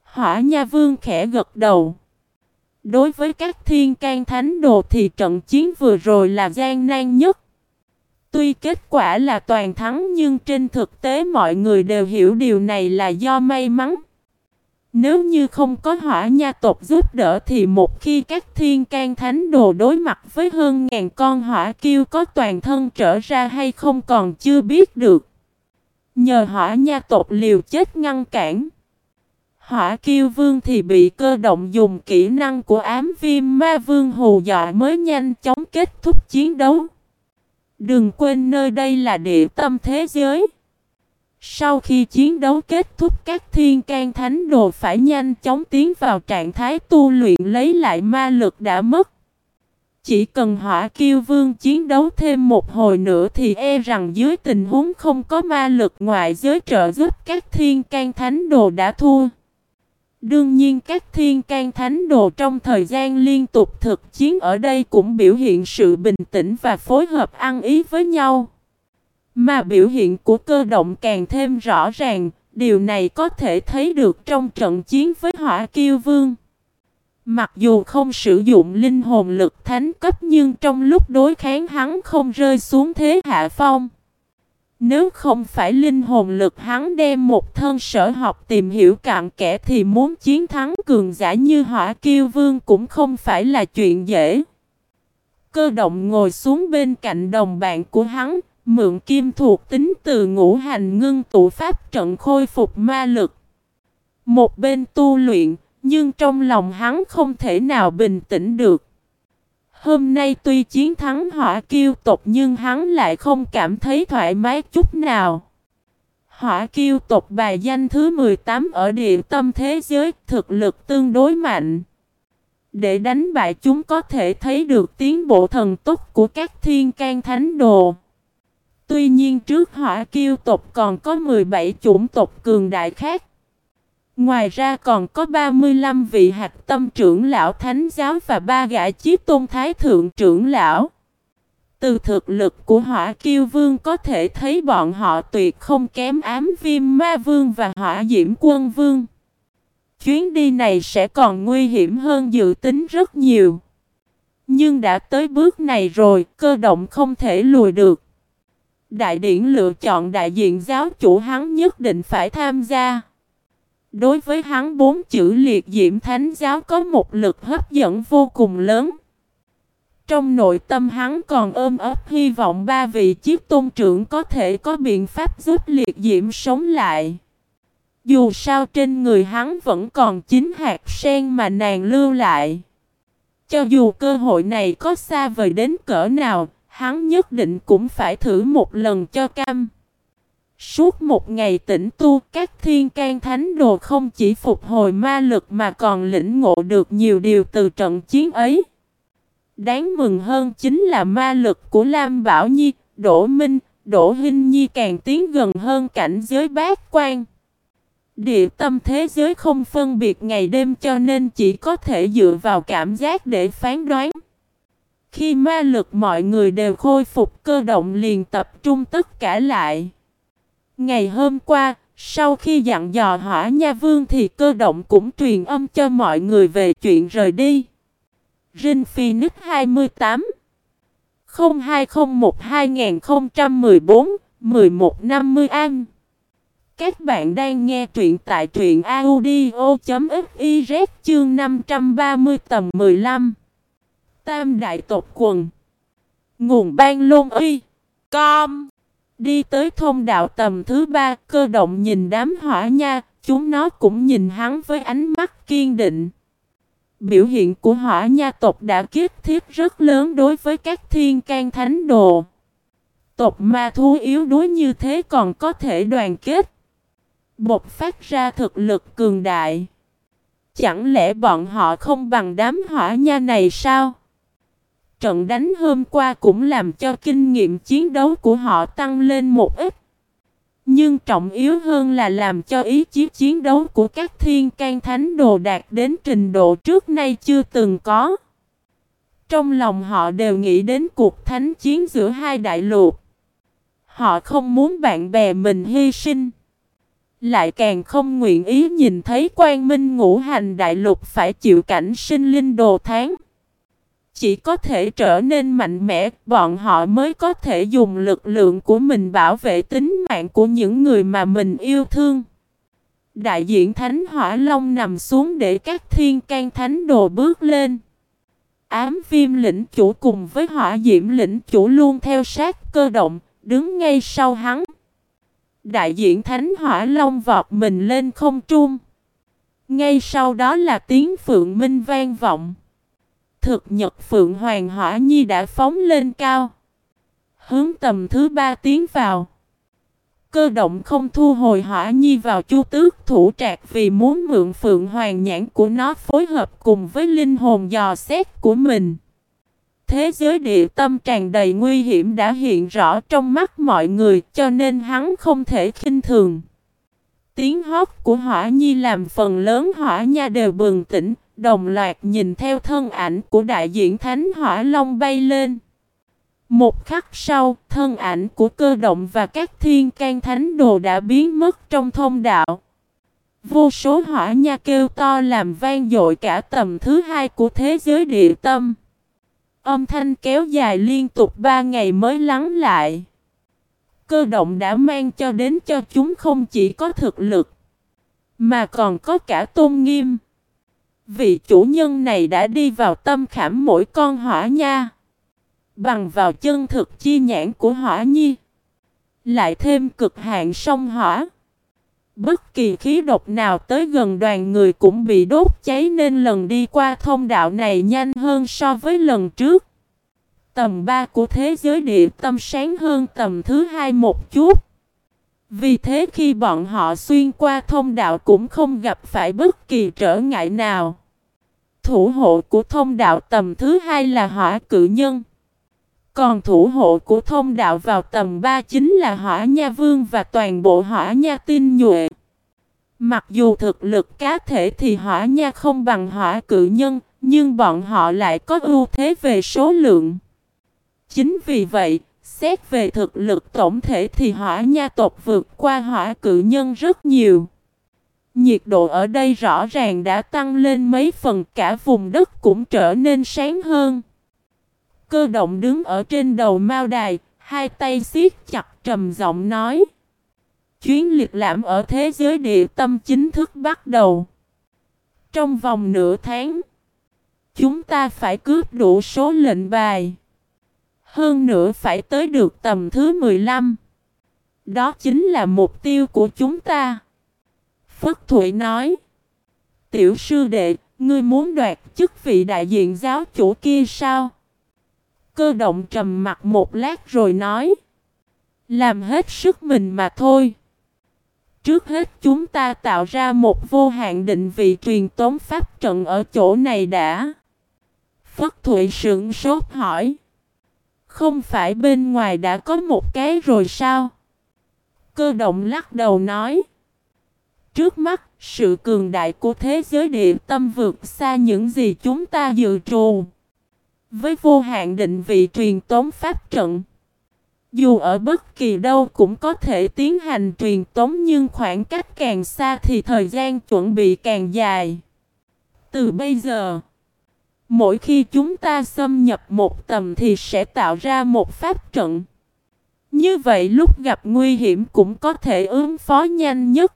Hỏa Nha Vương khẽ gật đầu. Đối với các thiên can thánh đồ thì trận chiến vừa rồi là gian nan nhất. Tuy kết quả là toàn thắng nhưng trên thực tế mọi người đều hiểu điều này là do may mắn. Nếu như không có hỏa nha tộc giúp đỡ thì một khi các thiên can thánh đồ đối mặt với hơn ngàn con hỏa kiêu có toàn thân trở ra hay không còn chưa biết được. Nhờ hỏa nha tộc liều chết ngăn cản. Hỏa kiêu vương thì bị cơ động dùng kỹ năng của ám viêm ma vương hù dọa mới nhanh chóng kết thúc chiến đấu. Đừng quên nơi đây là địa tâm thế giới. Sau khi chiến đấu kết thúc, các thiên can thánh đồ phải nhanh chóng tiến vào trạng thái tu luyện lấy lại ma lực đã mất. Chỉ cần hỏa kiêu vương chiến đấu thêm một hồi nữa thì e rằng dưới tình huống không có ma lực ngoại giới trợ giúp, các thiên can thánh đồ đã thua. Đương nhiên, các thiên can thánh đồ trong thời gian liên tục thực chiến ở đây cũng biểu hiện sự bình tĩnh và phối hợp ăn ý với nhau. Mà biểu hiện của cơ động càng thêm rõ ràng, điều này có thể thấy được trong trận chiến với hỏa kiêu vương. Mặc dù không sử dụng linh hồn lực thánh cấp nhưng trong lúc đối kháng hắn không rơi xuống thế hạ phong. Nếu không phải linh hồn lực hắn đem một thân sở học tìm hiểu cạn kẽ thì muốn chiến thắng cường giả như hỏa kiêu vương cũng không phải là chuyện dễ. Cơ động ngồi xuống bên cạnh đồng bạn của hắn, mượn kim thuộc tính từ ngũ hành ngưng tụ pháp trận khôi phục ma lực. Một bên tu luyện, nhưng trong lòng hắn không thể nào bình tĩnh được. Hôm nay tuy chiến thắng hỏa kiêu tộc nhưng hắn lại không cảm thấy thoải mái chút nào. Hỏa kiêu tộc bài danh thứ 18 ở địa tâm thế giới thực lực tương đối mạnh. Để đánh bại chúng có thể thấy được tiến bộ thần tốc của các thiên can thánh đồ. Tuy nhiên trước hỏa kiêu tộc còn có 17 chủng tộc cường đại khác. Ngoài ra còn có 35 vị hạt tâm trưởng lão thánh giáo và ba gã chiếc tôn thái thượng trưởng lão. Từ thực lực của hỏa kiêu vương có thể thấy bọn họ tuyệt không kém ám viêm ma vương và hỏa diễm quân vương. Chuyến đi này sẽ còn nguy hiểm hơn dự tính rất nhiều. Nhưng đã tới bước này rồi, cơ động không thể lùi được. Đại điển lựa chọn đại diện giáo chủ hắn nhất định phải tham gia. Đối với hắn bốn chữ liệt diễm thánh giáo có một lực hấp dẫn vô cùng lớn. Trong nội tâm hắn còn ôm ấp hy vọng ba vị chiếc tôn trưởng có thể có biện pháp giúp liệt diễm sống lại. Dù sao trên người hắn vẫn còn chín hạt sen mà nàng lưu lại. Cho dù cơ hội này có xa vời đến cỡ nào, hắn nhất định cũng phải thử một lần cho cam. Suốt một ngày tĩnh tu, các thiên can thánh đồ không chỉ phục hồi ma lực mà còn lĩnh ngộ được nhiều điều từ trận chiến ấy. Đáng mừng hơn chính là ma lực của Lam Bảo Nhi, Đỗ Minh, Đỗ Hinh Nhi càng tiến gần hơn cảnh giới bát quan. Địa tâm thế giới không phân biệt ngày đêm cho nên chỉ có thể dựa vào cảm giác để phán đoán. Khi ma lực mọi người đều khôi phục cơ động liền tập trung tất cả lại. Ngày hôm qua, sau khi dặn dò hỏa nha vương thì cơ động cũng truyền âm cho mọi người về chuyện rời đi. Rin Phoenix 28 0201 2014 1150 An Các bạn đang nghe truyện tại truyện audio.fiz chương 530 tầm 15 Tam Đại Tộc Quần Nguồn Ban Lôn Y Com Đi tới thông đạo tầm thứ ba, cơ động nhìn đám hỏa nha, chúng nó cũng nhìn hắn với ánh mắt kiên định. Biểu hiện của hỏa nha tộc đã kiếp thiết rất lớn đối với các thiên can thánh đồ. Tộc ma thú yếu đuối như thế còn có thể đoàn kết. Bột phát ra thực lực cường đại. Chẳng lẽ bọn họ không bằng đám hỏa nha này sao? Trận đánh hôm qua cũng làm cho kinh nghiệm chiến đấu của họ tăng lên một ít. Nhưng trọng yếu hơn là làm cho ý chí chiến đấu của các thiên can thánh đồ đạt đến trình độ trước nay chưa từng có. Trong lòng họ đều nghĩ đến cuộc thánh chiến giữa hai đại lục. Họ không muốn bạn bè mình hy sinh. Lại càng không nguyện ý nhìn thấy quan minh ngũ hành đại lục phải chịu cảnh sinh linh đồ tháng. Chỉ có thể trở nên mạnh mẽ, bọn họ mới có thể dùng lực lượng của mình bảo vệ tính mạng của những người mà mình yêu thương. Đại diện Thánh Hỏa Long nằm xuống để các thiên can thánh đồ bước lên. Ám viêm lĩnh chủ cùng với hỏa diễm lĩnh chủ luôn theo sát cơ động, đứng ngay sau hắn. Đại diện Thánh Hỏa Long vọt mình lên không trung. Ngay sau đó là tiếng phượng minh vang vọng. Thực nhật Phượng Hoàng Hỏa Nhi đã phóng lên cao. Hướng tầm thứ ba tiến vào. Cơ động không thu hồi Hỏa Nhi vào chu tước thủ trạc vì muốn mượn Phượng Hoàng nhãn của nó phối hợp cùng với linh hồn dò xét của mình. Thế giới địa tâm tràn đầy nguy hiểm đã hiện rõ trong mắt mọi người cho nên hắn không thể khinh thường. Tiếng hót của Hỏa Nhi làm phần lớn Hỏa Nha đều bừng tỉnh, Đồng loạt nhìn theo thân ảnh của đại diện Thánh Hỏa Long bay lên. Một khắc sau, thân ảnh của cơ động và các thiên can thánh đồ đã biến mất trong thông đạo. Vô số hỏa nha kêu to làm vang dội cả tầm thứ hai của thế giới địa tâm. Âm thanh kéo dài liên tục ba ngày mới lắng lại. Cơ động đã mang cho đến cho chúng không chỉ có thực lực, mà còn có cả tôn nghiêm. Vị chủ nhân này đã đi vào tâm khảm mỗi con hỏa nha. Bằng vào chân thực chi nhãn của hỏa nhi. Lại thêm cực hạn sông hỏa. Bất kỳ khí độc nào tới gần đoàn người cũng bị đốt cháy nên lần đi qua thông đạo này nhanh hơn so với lần trước. Tầm 3 của thế giới địa tâm sáng hơn tầm thứ hai một chút. Vì thế khi bọn họ xuyên qua thông đạo cũng không gặp phải bất kỳ trở ngại nào. Thủ hộ của thông đạo tầm thứ hai là hỏa cự nhân. Còn thủ hộ của thông đạo vào tầm 3 chính là hỏa nha vương và toàn bộ hỏa nha tinh nhuệ. Mặc dù thực lực cá thể thì hỏa nha không bằng hỏa cự nhân, nhưng bọn họ lại có ưu thế về số lượng. Chính vì vậy, xét về thực lực tổng thể thì hỏa nha tộc vượt qua hỏa cự nhân rất nhiều. Nhiệt độ ở đây rõ ràng đã tăng lên mấy phần cả vùng đất cũng trở nên sáng hơn. Cơ động đứng ở trên đầu mao đài, hai tay siết chặt trầm giọng nói. Chuyến liệt lãm ở thế giới địa tâm chính thức bắt đầu. Trong vòng nửa tháng, chúng ta phải cướp đủ số lệnh bài. Hơn nữa phải tới được tầm thứ 15. Đó chính là mục tiêu của chúng ta. Phất Thụy nói. Tiểu sư đệ, ngươi muốn đoạt chức vị đại diện giáo chủ kia sao? Cơ động trầm mặt một lát rồi nói. Làm hết sức mình mà thôi. Trước hết chúng ta tạo ra một vô hạn định vị truyền tống pháp trận ở chỗ này đã. Phất Thụy sững sốt hỏi. Không phải bên ngoài đã có một cái rồi sao? Cơ động lắc đầu nói. Trước mắt, sự cường đại của thế giới địa tâm vượt xa những gì chúng ta dự trù. Với vô hạn định vị truyền tống pháp trận. Dù ở bất kỳ đâu cũng có thể tiến hành truyền tống nhưng khoảng cách càng xa thì thời gian chuẩn bị càng dài. Từ bây giờ, mỗi khi chúng ta xâm nhập một tầm thì sẽ tạo ra một pháp trận. Như vậy lúc gặp nguy hiểm cũng có thể ứng phó nhanh nhất.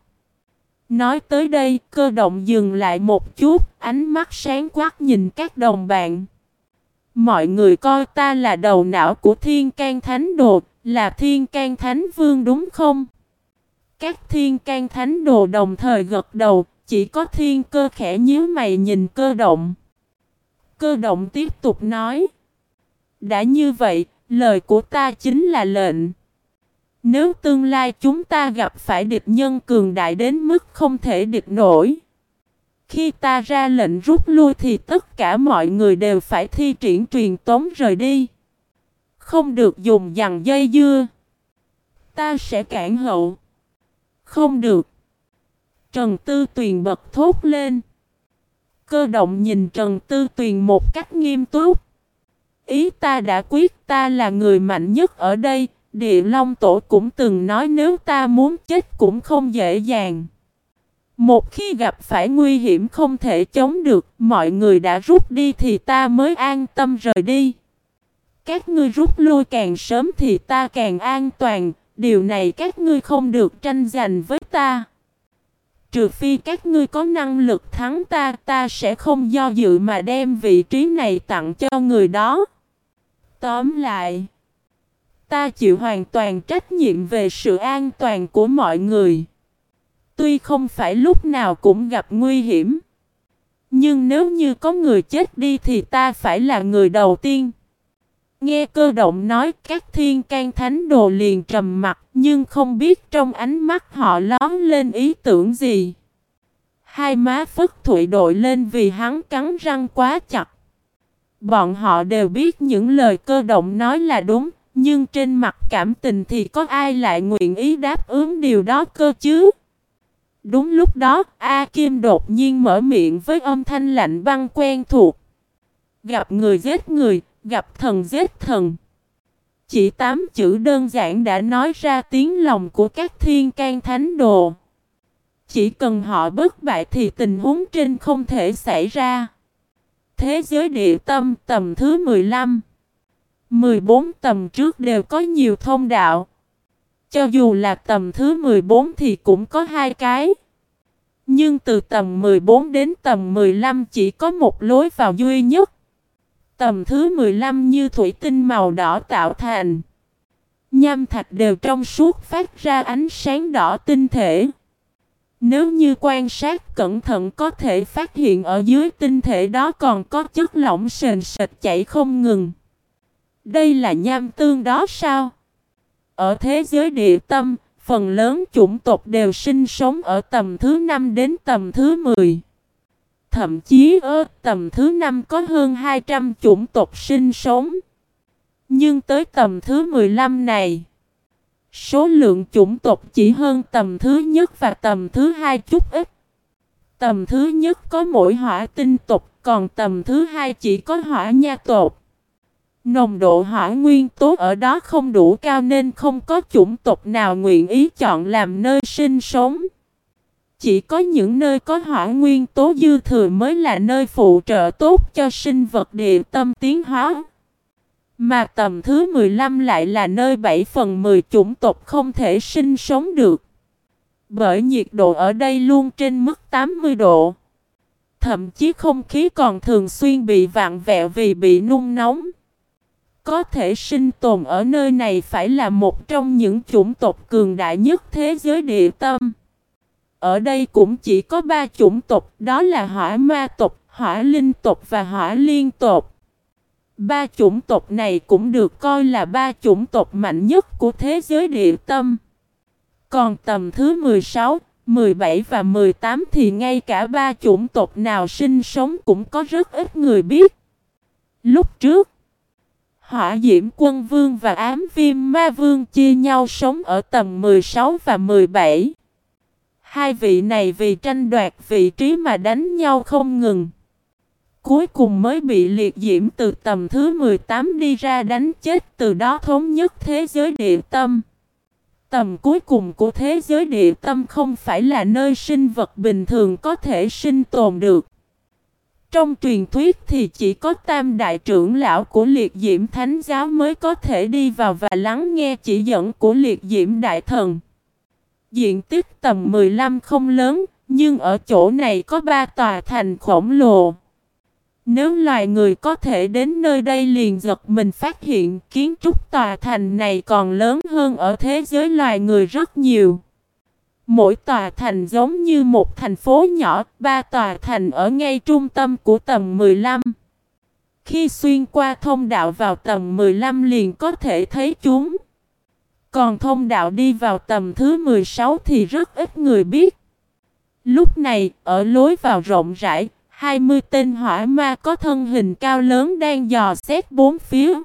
Nói tới đây, cơ động dừng lại một chút, ánh mắt sáng quát nhìn các đồng bạn. Mọi người coi ta là đầu não của thiên can thánh đồ, là thiên can thánh vương đúng không? Các thiên can thánh đồ đồng thời gật đầu, chỉ có thiên cơ khẽ nhíu mày nhìn cơ động. Cơ động tiếp tục nói. Đã như vậy, lời của ta chính là lệnh. Nếu tương lai chúng ta gặp phải địch nhân cường đại đến mức không thể địch nổi. Khi ta ra lệnh rút lui thì tất cả mọi người đều phải thi triển truyền tống rời đi. Không được dùng dằn dây dưa. Ta sẽ cản hậu. Không được. Trần Tư Tuyền bật thốt lên. Cơ động nhìn Trần Tư Tuyền một cách nghiêm túc. Ý ta đã quyết ta là người mạnh nhất ở đây. Địa Long Tổ cũng từng nói nếu ta muốn chết cũng không dễ dàng. Một khi gặp phải nguy hiểm không thể chống được, mọi người đã rút đi thì ta mới an tâm rời đi. Các ngươi rút lui càng sớm thì ta càng an toàn, điều này các ngươi không được tranh giành với ta. Trừ phi các ngươi có năng lực thắng ta, ta sẽ không do dự mà đem vị trí này tặng cho người đó. Tóm lại, ta chịu hoàn toàn trách nhiệm về sự an toàn của mọi người. Tuy không phải lúc nào cũng gặp nguy hiểm, nhưng nếu như có người chết đi thì ta phải là người đầu tiên. Nghe cơ động nói các thiên can thánh đồ liền trầm mặt nhưng không biết trong ánh mắt họ lón lên ý tưởng gì. Hai má phất thụy đội lên vì hắn cắn răng quá chặt. Bọn họ đều biết những lời cơ động nói là đúng, nhưng trên mặt cảm tình thì có ai lại nguyện ý đáp ứng điều đó cơ chứ? Đúng lúc đó, A Kim đột nhiên mở miệng với âm thanh lạnh băng quen thuộc. Gặp người giết người, gặp thần giết thần. chỉ tám chữ đơn giản đã nói ra tiếng lòng của các thiên can thánh đồ. Chỉ cần họ bất bại thì tình huống trên không thể xảy ra. Thế giới địa tâm tầm thứ 15 14 tầm trước đều có nhiều thông đạo. Cho dù là tầm thứ 14 thì cũng có hai cái. Nhưng từ tầm 14 đến tầm 15 chỉ có một lối vào duy nhất. Tầm thứ 15 như thủy tinh màu đỏ tạo thành. Nham thạch đều trong suốt phát ra ánh sáng đỏ tinh thể. Nếu như quan sát cẩn thận có thể phát hiện ở dưới tinh thể đó còn có chất lỏng sền sệt chảy không ngừng. Đây là nham tương đó sao? Ở thế giới địa tâm, phần lớn chủng tộc đều sinh sống ở tầm thứ 5 đến tầm thứ 10. Thậm chí ở tầm thứ 5 có hơn 200 chủng tộc sinh sống. Nhưng tới tầm thứ 15 này, số lượng chủng tộc chỉ hơn tầm thứ nhất và tầm thứ hai chút ít. Tầm thứ nhất có mỗi hỏa tinh tộc, còn tầm thứ hai chỉ có hỏa nha tộc. Nồng độ hỏa nguyên tố ở đó không đủ cao nên không có chủng tộc nào nguyện ý chọn làm nơi sinh sống. Chỉ có những nơi có hỏa nguyên tố dư thừa mới là nơi phụ trợ tốt cho sinh vật địa tâm tiến hóa. Mà tầm thứ 15 lại là nơi 7 phần 10 chủng tộc không thể sinh sống được. Bởi nhiệt độ ở đây luôn trên mức 80 độ. Thậm chí không khí còn thường xuyên bị vạn vẹo vì bị nung nóng. Có thể sinh tồn ở nơi này phải là một trong những chủng tộc cường đại nhất thế giới địa tâm. Ở đây cũng chỉ có ba chủng tộc, đó là hỏa ma tộc, hỏa linh tộc và hỏa liên tộc. Ba chủng tộc này cũng được coi là ba chủng tộc mạnh nhất của thế giới địa tâm. Còn tầm thứ 16, 17 và 18 thì ngay cả ba chủng tộc nào sinh sống cũng có rất ít người biết. Lúc trước, Hỏa Diễm Quân Vương và Ám Viêm Ma Vương chia nhau sống ở tầm 16 và 17. Hai vị này vì tranh đoạt vị trí mà đánh nhau không ngừng. Cuối cùng mới bị liệt diễm từ tầm thứ 18 đi ra đánh chết, từ đó thống nhất thế giới địa tâm. Tầm cuối cùng của thế giới địa tâm không phải là nơi sinh vật bình thường có thể sinh tồn được. Trong truyền thuyết thì chỉ có tam đại trưởng lão của liệt diễm thánh giáo mới có thể đi vào và lắng nghe chỉ dẫn của liệt diễm đại thần. Diện tích tầm 15 không lớn, nhưng ở chỗ này có ba tòa thành khổng lồ. Nếu loài người có thể đến nơi đây liền giật mình phát hiện kiến trúc tòa thành này còn lớn hơn ở thế giới loài người rất nhiều. Mỗi tòa thành giống như một thành phố nhỏ, ba tòa thành ở ngay trung tâm của tầng 15. Khi xuyên qua thông đạo vào tầng 15 liền có thể thấy chúng. Còn thông đạo đi vào tầm thứ 16 thì rất ít người biết. Lúc này, ở lối vào rộng rãi, 20 tên hỏa ma có thân hình cao lớn đang dò xét bốn phía.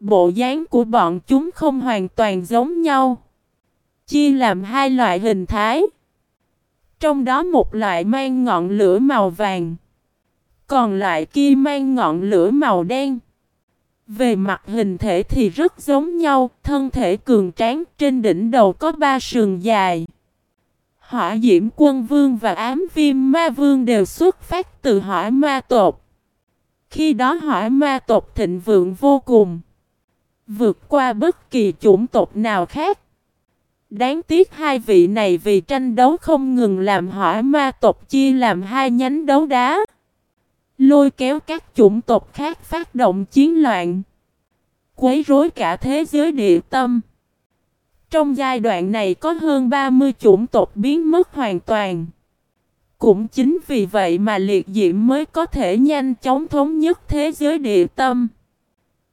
Bộ dáng của bọn chúng không hoàn toàn giống nhau. Chia làm hai loại hình thái. Trong đó một loại mang ngọn lửa màu vàng. Còn loại kia mang ngọn lửa màu đen. Về mặt hình thể thì rất giống nhau, thân thể cường tráng, trên đỉnh đầu có ba sườn dài. Hỏa diễm quân vương và ám viêm ma vương đều xuất phát từ hỏa ma tộc. Khi đó hỏa ma tộc thịnh vượng vô cùng. Vượt qua bất kỳ chủng tộc nào khác. Đáng tiếc hai vị này vì tranh đấu không ngừng làm hỏa ma tộc chia làm hai nhánh đấu đá. Lôi kéo các chủng tộc khác phát động chiến loạn. Quấy rối cả thế giới địa tâm. Trong giai đoạn này có hơn 30 chủng tộc biến mất hoàn toàn. Cũng chính vì vậy mà liệt diễm mới có thể nhanh chóng thống nhất thế giới địa tâm.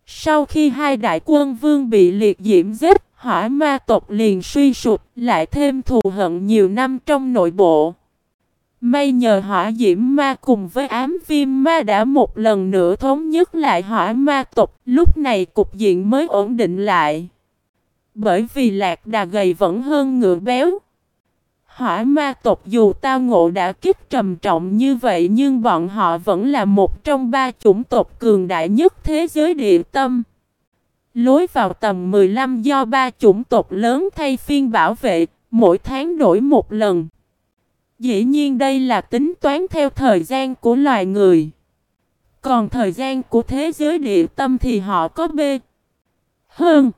Sau khi hai đại quân vương bị liệt diễm giết, hỏa ma tộc liền suy sụp, lại thêm thù hận nhiều năm trong nội bộ. May nhờ hỏa diễm ma cùng với ám viêm ma đã một lần nữa thống nhất lại hỏa ma tộc, lúc này cục diện mới ổn định lại. Bởi vì lạc đà gầy vẫn hơn ngựa béo. Hỏa ma tộc dù tao ngộ đã kiếp trầm trọng như vậy nhưng bọn họ vẫn là một trong ba chủng tộc cường đại nhất thế giới địa tâm. Lối vào tầm 15 do ba chủng tộc lớn thay phiên bảo vệ, mỗi tháng đổi một lần. Dĩ nhiên đây là tính toán theo thời gian của loài người. Còn thời gian của thế giới địa tâm thì họ có B. Hơn.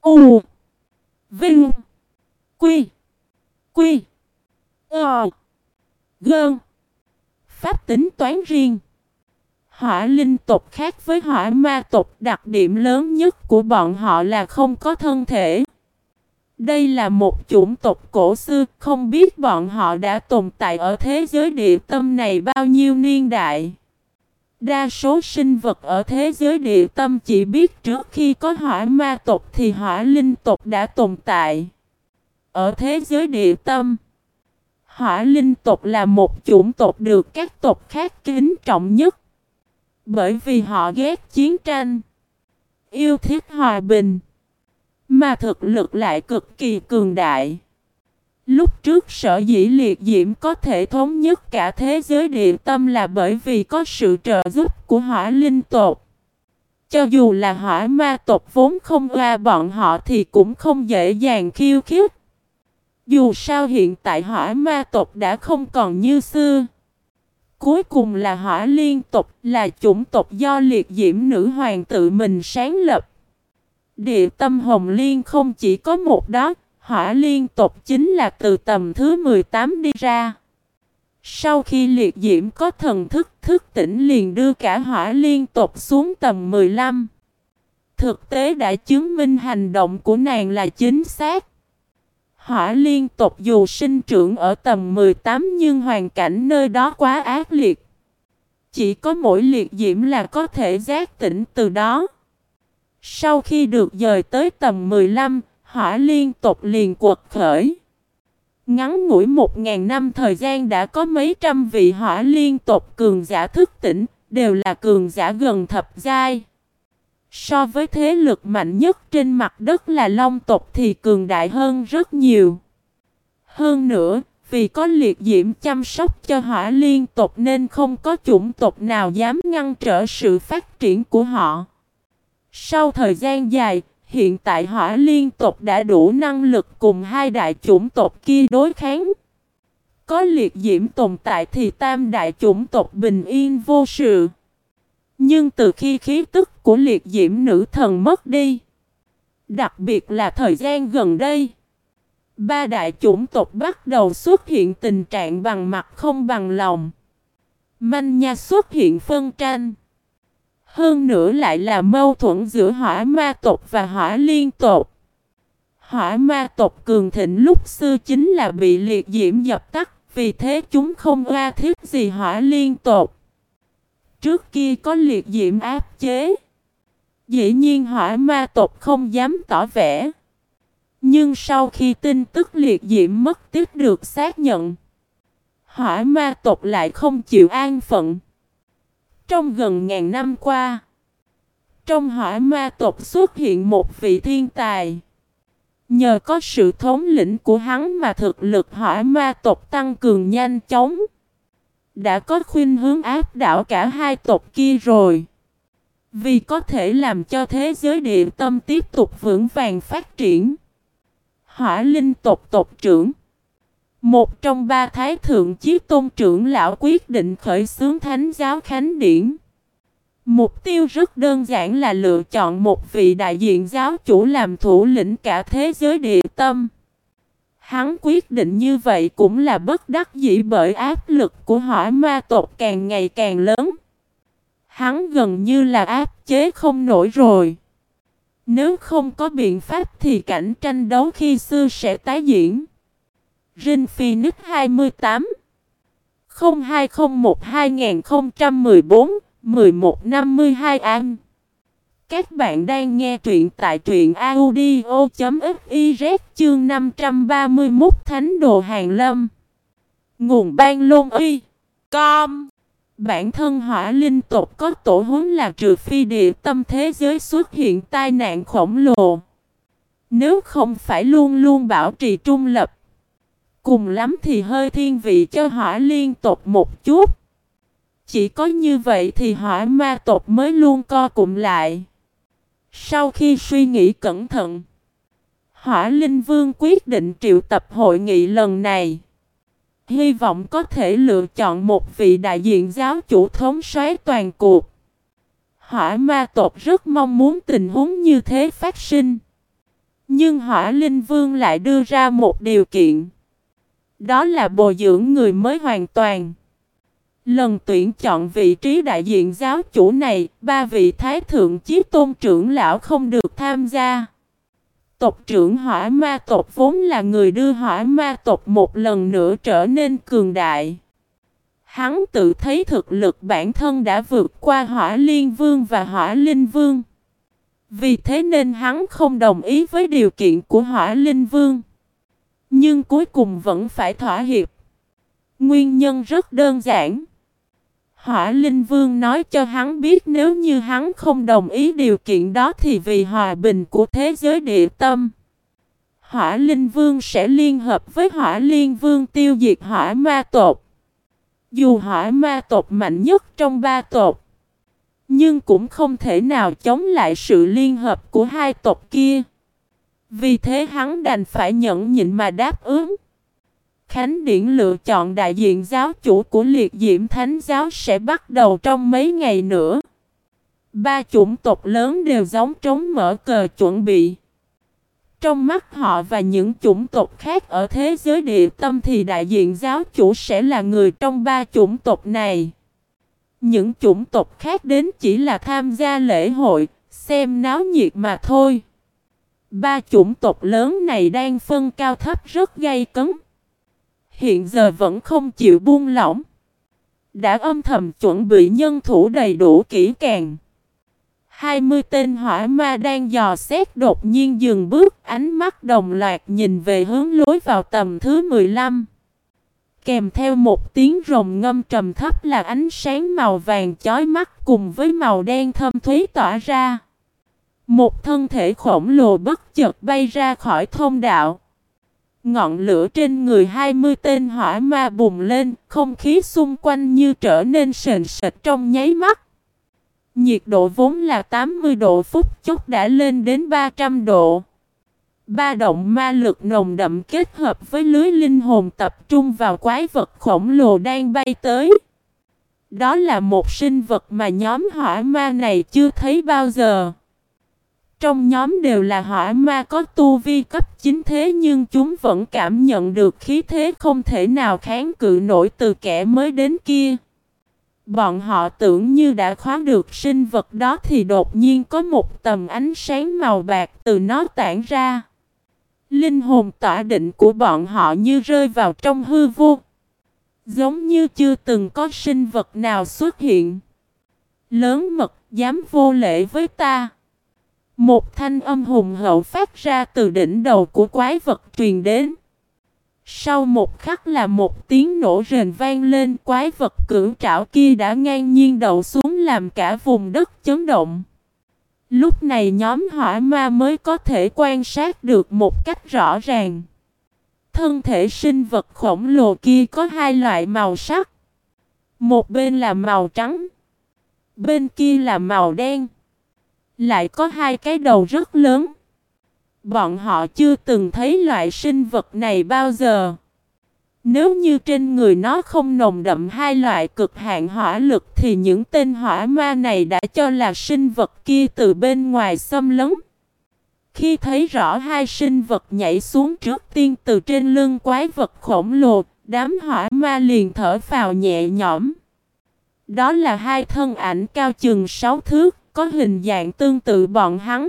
U. Vinh. Quy. Quy. Ờ. Gơn. Pháp tính toán riêng. Hỏa linh tộc khác với hỏa ma tộc đặc điểm lớn nhất của bọn họ là không có thân thể. Đây là một chủng tộc cổ xưa, không biết bọn họ đã tồn tại ở thế giới địa tâm này bao nhiêu niên đại. Đa số sinh vật ở thế giới địa tâm chỉ biết trước khi có hỏa ma tộc thì hỏa linh tộc đã tồn tại. Ở thế giới địa tâm, hỏa linh tộc là một chủng tộc được các tộc khác kính trọng nhất. Bởi vì họ ghét chiến tranh, yêu thích hòa bình, mà thực lực lại cực kỳ cường đại. Lúc trước sở dĩ liệt diễm có thể thống nhất cả thế giới địa tâm là bởi vì có sự trợ giúp của hỏa linh tộc. Cho dù là hỏa ma tộc vốn không qua bọn họ thì cũng không dễ dàng khiêu khích. Dù sao hiện tại hỏa ma tộc đã không còn như xưa. Cuối cùng là hỏa liên tộc là chủng tộc do liệt diễm nữ hoàng tự mình sáng lập. Địa tâm hồng liên không chỉ có một đó, hỏa liên tộc chính là từ tầm thứ 18 đi ra. Sau khi liệt diễm có thần thức thức tỉnh liền đưa cả hỏa liên tộc xuống tầm 15. Thực tế đã chứng minh hành động của nàng là chính xác. Hỏa liên tộc dù sinh trưởng ở tầm 18 nhưng hoàn cảnh nơi đó quá ác liệt. Chỉ có mỗi liệt diễm là có thể giác tỉnh từ đó. Sau khi được dời tới tầm 15, hỏa liên tục liền quật khởi. Ngắn ngủi một ngàn năm thời gian đã có mấy trăm vị hỏa liên tục cường giả thức tỉnh, đều là cường giả gần thập giai. So với thế lực mạnh nhất trên mặt đất là long tộc thì cường đại hơn rất nhiều. Hơn nữa, vì có liệt diễm chăm sóc cho hỏa liên tộc nên không có chủng tộc nào dám ngăn trở sự phát triển của họ. Sau thời gian dài, hiện tại hỏa liên tộc đã đủ năng lực cùng hai đại chủng tộc kia đối kháng. Có liệt diễm tồn tại thì tam đại chủng tộc bình yên vô sự. Nhưng từ khi khí tức của liệt diễm nữ thần mất đi, đặc biệt là thời gian gần đây, ba đại chủng tộc bắt đầu xuất hiện tình trạng bằng mặt không bằng lòng. Manh nha xuất hiện phân tranh. Hơn nữa lại là mâu thuẫn giữa hỏa ma tộc và hỏa liên tộc. Hỏa ma tộc cường thịnh lúc xưa chính là bị liệt diễm dập tắt, vì thế chúng không oa thiết gì hỏa liên tộc. Trước kia có liệt diễm áp chế. Dĩ nhiên hỏa ma tộc không dám tỏ vẻ. Nhưng sau khi tin tức liệt diễm mất tiếp được xác nhận, hỏa ma tộc lại không chịu an phận. Trong gần ngàn năm qua, trong hỏa ma tộc xuất hiện một vị thiên tài. Nhờ có sự thống lĩnh của hắn mà thực lực hỏa ma tộc tăng cường nhanh chóng. Đã có khuyên hướng áp đảo cả hai tộc kia rồi. Vì có thể làm cho thế giới địa tâm tiếp tục vững vàng phát triển. Hỏa linh tộc tộc trưởng một trong ba thái thượng chí tôn trưởng lão quyết định khởi xướng thánh giáo khánh điển. Mục tiêu rất đơn giản là lựa chọn một vị đại diện giáo chủ làm thủ lĩnh cả thế giới địa tâm. Hắn quyết định như vậy cũng là bất đắc dĩ bởi áp lực của hỏa ma tộc càng ngày càng lớn. Hắn gần như là áp chế không nổi rồi. Nếu không có biện pháp thì cảnh tranh đấu khi xưa sẽ tái diễn. Rin Phoenix 28 0201 2014 1152 An Các bạn đang nghe truyện tại truyện audio.fiz chương 531 Thánh Đồ Hàng Lâm Nguồn ban lôn y Com Bản thân hỏa linh tộc có tổ huấn là trừ phi địa tâm thế giới xuất hiện tai nạn khổng lồ. Nếu không phải luôn luôn bảo trì trung lập. Cùng lắm thì hơi thiên vị cho hỏa liên tộc một chút. Chỉ có như vậy thì hỏa ma tộc mới luôn co cụm lại. Sau khi suy nghĩ cẩn thận, Hỏa Linh Vương quyết định triệu tập hội nghị lần này. Hy vọng có thể lựa chọn một vị đại diện giáo chủ thống soái toàn cuộc. Hỏa ma tộc rất mong muốn tình huống như thế phát sinh. Nhưng Hỏa Linh Vương lại đưa ra một điều kiện. Đó là bồi dưỡng người mới hoàn toàn. Lần tuyển chọn vị trí đại diện giáo chủ này, ba vị thái thượng chí tôn trưởng lão không được tham gia. Tộc trưởng hỏa ma tộc vốn là người đưa hỏa ma tộc một lần nữa trở nên cường đại. Hắn tự thấy thực lực bản thân đã vượt qua hỏa liên vương và hỏa linh vương. Vì thế nên hắn không đồng ý với điều kiện của hỏa linh vương. Nhưng cuối cùng vẫn phải thỏa hiệp. Nguyên nhân rất đơn giản. Hỏa Linh Vương nói cho hắn biết nếu như hắn không đồng ý điều kiện đó thì vì hòa bình của thế giới địa tâm. Hỏa Linh Vương sẽ liên hợp với Hỏa Liên Vương tiêu diệt hỏa ma tộc. Dù hỏa ma tộc mạnh nhất trong ba tộc, nhưng cũng không thể nào chống lại sự liên hợp của hai tộc kia. Vì thế hắn đành phải nhẫn nhịn mà đáp ứng. Khánh Điển lựa chọn đại diện giáo chủ của liệt diễm thánh giáo sẽ bắt đầu trong mấy ngày nữa. Ba chủng tộc lớn đều giống trống mở cờ chuẩn bị. Trong mắt họ và những chủng tộc khác ở thế giới địa tâm thì đại diện giáo chủ sẽ là người trong ba chủng tộc này. Những chủng tộc khác đến chỉ là tham gia lễ hội, xem náo nhiệt mà thôi. Ba chủng tộc lớn này đang phân cao thấp rất gay cấn hiện giờ vẫn không chịu buông lỏng. Đã âm thầm chuẩn bị nhân thủ đầy đủ kỹ càng. 20 tên hỏa ma đang dò xét đột nhiên dừng bước, ánh mắt đồng loạt nhìn về hướng lối vào tầm thứ 15. Kèm theo một tiếng rồng ngâm trầm thấp là ánh sáng màu vàng chói mắt cùng với màu đen thâm thúy tỏa ra. Một thân thể khổng lồ bất chợt bay ra khỏi thông đạo. Ngọn lửa trên người 20 tên hỏa ma bùng lên, không khí xung quanh như trở nên sền sệt trong nháy mắt. Nhiệt độ vốn là 80 độ phút chốc đã lên đến 300 độ. Ba động ma lực nồng đậm kết hợp với lưới linh hồn tập trung vào quái vật khổng lồ đang bay tới. Đó là một sinh vật mà nhóm hỏa ma này chưa thấy bao giờ. Trong nhóm đều là hỏa ma có tu vi cấp chính thế nhưng chúng vẫn cảm nhận được khí thế không thể nào kháng cự nổi từ kẻ mới đến kia. Bọn họ tưởng như đã khóa được sinh vật đó thì đột nhiên có một tầm ánh sáng màu bạc từ nó tản ra. Linh hồn tỏa định của bọn họ như rơi vào trong hư vô. Giống như chưa từng có sinh vật nào xuất hiện. Lớn mật dám vô lễ với ta. Một thanh âm hùng hậu phát ra từ đỉnh đầu của quái vật truyền đến. Sau một khắc là một tiếng nổ rền vang lên, quái vật cưỡng trảo kia đã ngang nhiên đậu xuống làm cả vùng đất chấn động. Lúc này nhóm hỏa ma mới có thể quan sát được một cách rõ ràng. Thân thể sinh vật khổng lồ kia có hai loại màu sắc. Một bên là màu trắng. Bên kia là màu đen. Lại có hai cái đầu rất lớn. Bọn họ chưa từng thấy loại sinh vật này bao giờ. Nếu như trên người nó không nồng đậm hai loại cực hạn hỏa lực thì những tên hỏa ma này đã cho là sinh vật kia từ bên ngoài xâm lấn. Khi thấy rõ hai sinh vật nhảy xuống trước tiên từ trên lưng quái vật khổng lồ, đám hỏa ma liền thở phào nhẹ nhõm. Đó là hai thân ảnh cao chừng sáu thước, có hình dạng tương tự bọn hắn.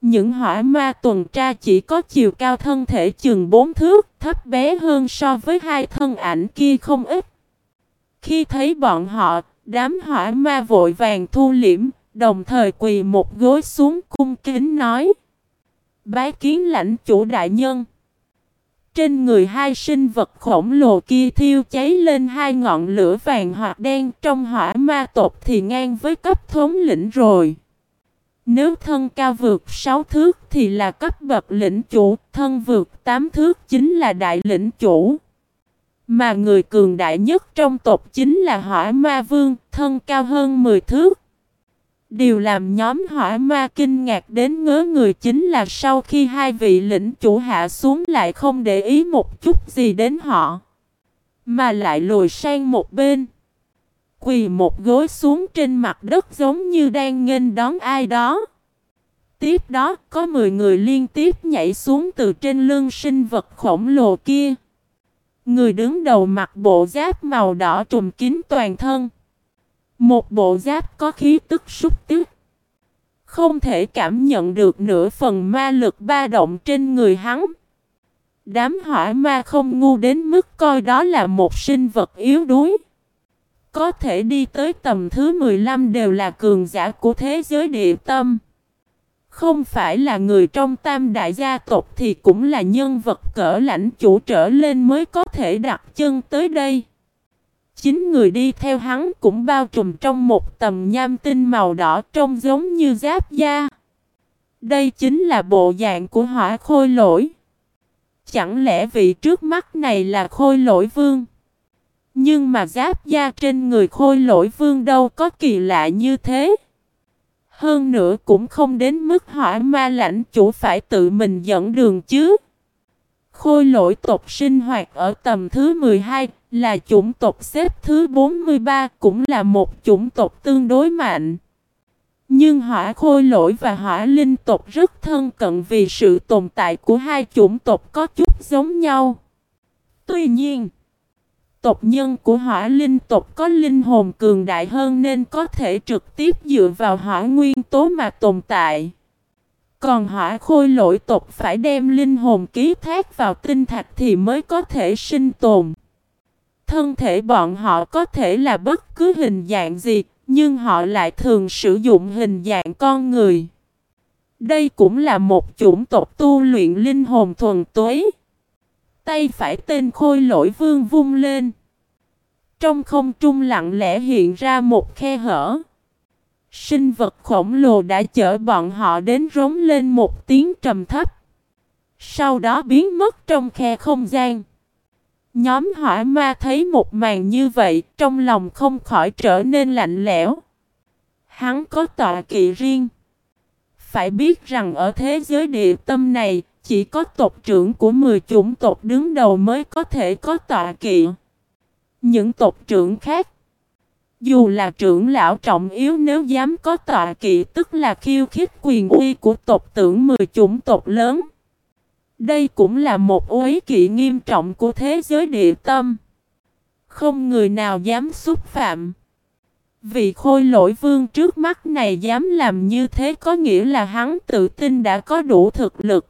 Những hỏa ma tuần tra chỉ có chiều cao thân thể chừng bốn thước, thấp bé hơn so với hai thân ảnh kia không ít. Khi thấy bọn họ, đám hỏa ma vội vàng thu liễm, đồng thời quỳ một gối xuống cung kính nói. Bái kiến lãnh chủ đại nhân. Trên người hai sinh vật khổng lồ kia thiêu cháy lên hai ngọn lửa vàng hoặc đen trong hỏa ma tộc thì ngang với cấp thống lĩnh rồi. Nếu thân cao vượt 6 thước thì là cấp bậc lĩnh chủ, thân vượt 8 thước chính là đại lĩnh chủ. Mà người cường đại nhất trong tộc chính là hỏa ma vương, thân cao hơn 10 thước. Điều làm nhóm hỏa ma kinh ngạc đến ngớ người chính là sau khi hai vị lĩnh chủ hạ xuống lại không để ý một chút gì đến họ. Mà lại lùi sang một bên. Quỳ một gối xuống trên mặt đất giống như đang nghênh đón ai đó. Tiếp đó, có 10 người liên tiếp nhảy xuống từ trên lưng sinh vật khổng lồ kia. Người đứng đầu mặc bộ giáp màu đỏ trùm kín toàn thân. Một bộ giáp có khí tức xúc tức. Không thể cảm nhận được nửa phần ma lực ba động trên người hắn. Đám hỏa ma không ngu đến mức coi đó là một sinh vật yếu đuối. Có thể đi tới tầm thứ 15 đều là cường giả của thế giới địa tâm. Không phải là người trong tam đại gia tộc thì cũng là nhân vật cỡ lãnh chủ trở lên mới có thể đặt chân tới đây. Chính người đi theo hắn cũng bao trùm trong một tầm nham tinh màu đỏ trông giống như giáp da. Đây chính là bộ dạng của hỏa khôi lỗi. Chẳng lẽ vị trước mắt này là khôi lỗi vương? Nhưng mà giáp da trên người khôi lỗi vương đâu có kỳ lạ như thế. Hơn nữa cũng không đến mức hỏa ma lãnh chủ phải tự mình dẫn đường chứ. Khôi lỗi tộc sinh hoạt ở tầm thứ 12 là chủng tộc xếp thứ 43 cũng là một chủng tộc tương đối mạnh. Nhưng hỏa khôi lỗi và hỏa linh tộc rất thân cận vì sự tồn tại của hai chủng tộc có chút giống nhau. Tuy nhiên, tộc nhân của hỏa linh tộc có linh hồn cường đại hơn nên có thể trực tiếp dựa vào hỏa nguyên tố mà tồn tại. Còn hỏa khôi lỗi tộc phải đem linh hồn ký thác vào tinh thạch thì mới có thể sinh tồn. Thân thể bọn họ có thể là bất cứ hình dạng gì, nhưng họ lại thường sử dụng hình dạng con người. Đây cũng là một chủng tộc tu luyện linh hồn thuần tuế. Tay phải tên khôi lỗi vương vung lên. Trong không trung lặng lẽ hiện ra một khe hở. Sinh vật khổng lồ đã chở bọn họ đến rống lên một tiếng trầm thấp. Sau đó biến mất trong khe không gian. Nhóm hỏa ma thấy một màn như vậy, trong lòng không khỏi trở nên lạnh lẽo. Hắn có tọa kỵ riêng. Phải biết rằng ở thế giới địa tâm này, chỉ có tộc trưởng của 10 chủng tộc đứng đầu mới có thể có tọa kỵ. Những tộc trưởng khác, dù là trưởng lão trọng yếu nếu dám có tọa kỵ, tức là khiêu khích quyền uy của tộc tưởng 10 chủng tộc lớn. Đây cũng là một uế kỵ nghiêm trọng của thế giới địa tâm. Không người nào dám xúc phạm. Vị khôi lỗi vương trước mắt này dám làm như thế có nghĩa là hắn tự tin đã có đủ thực lực.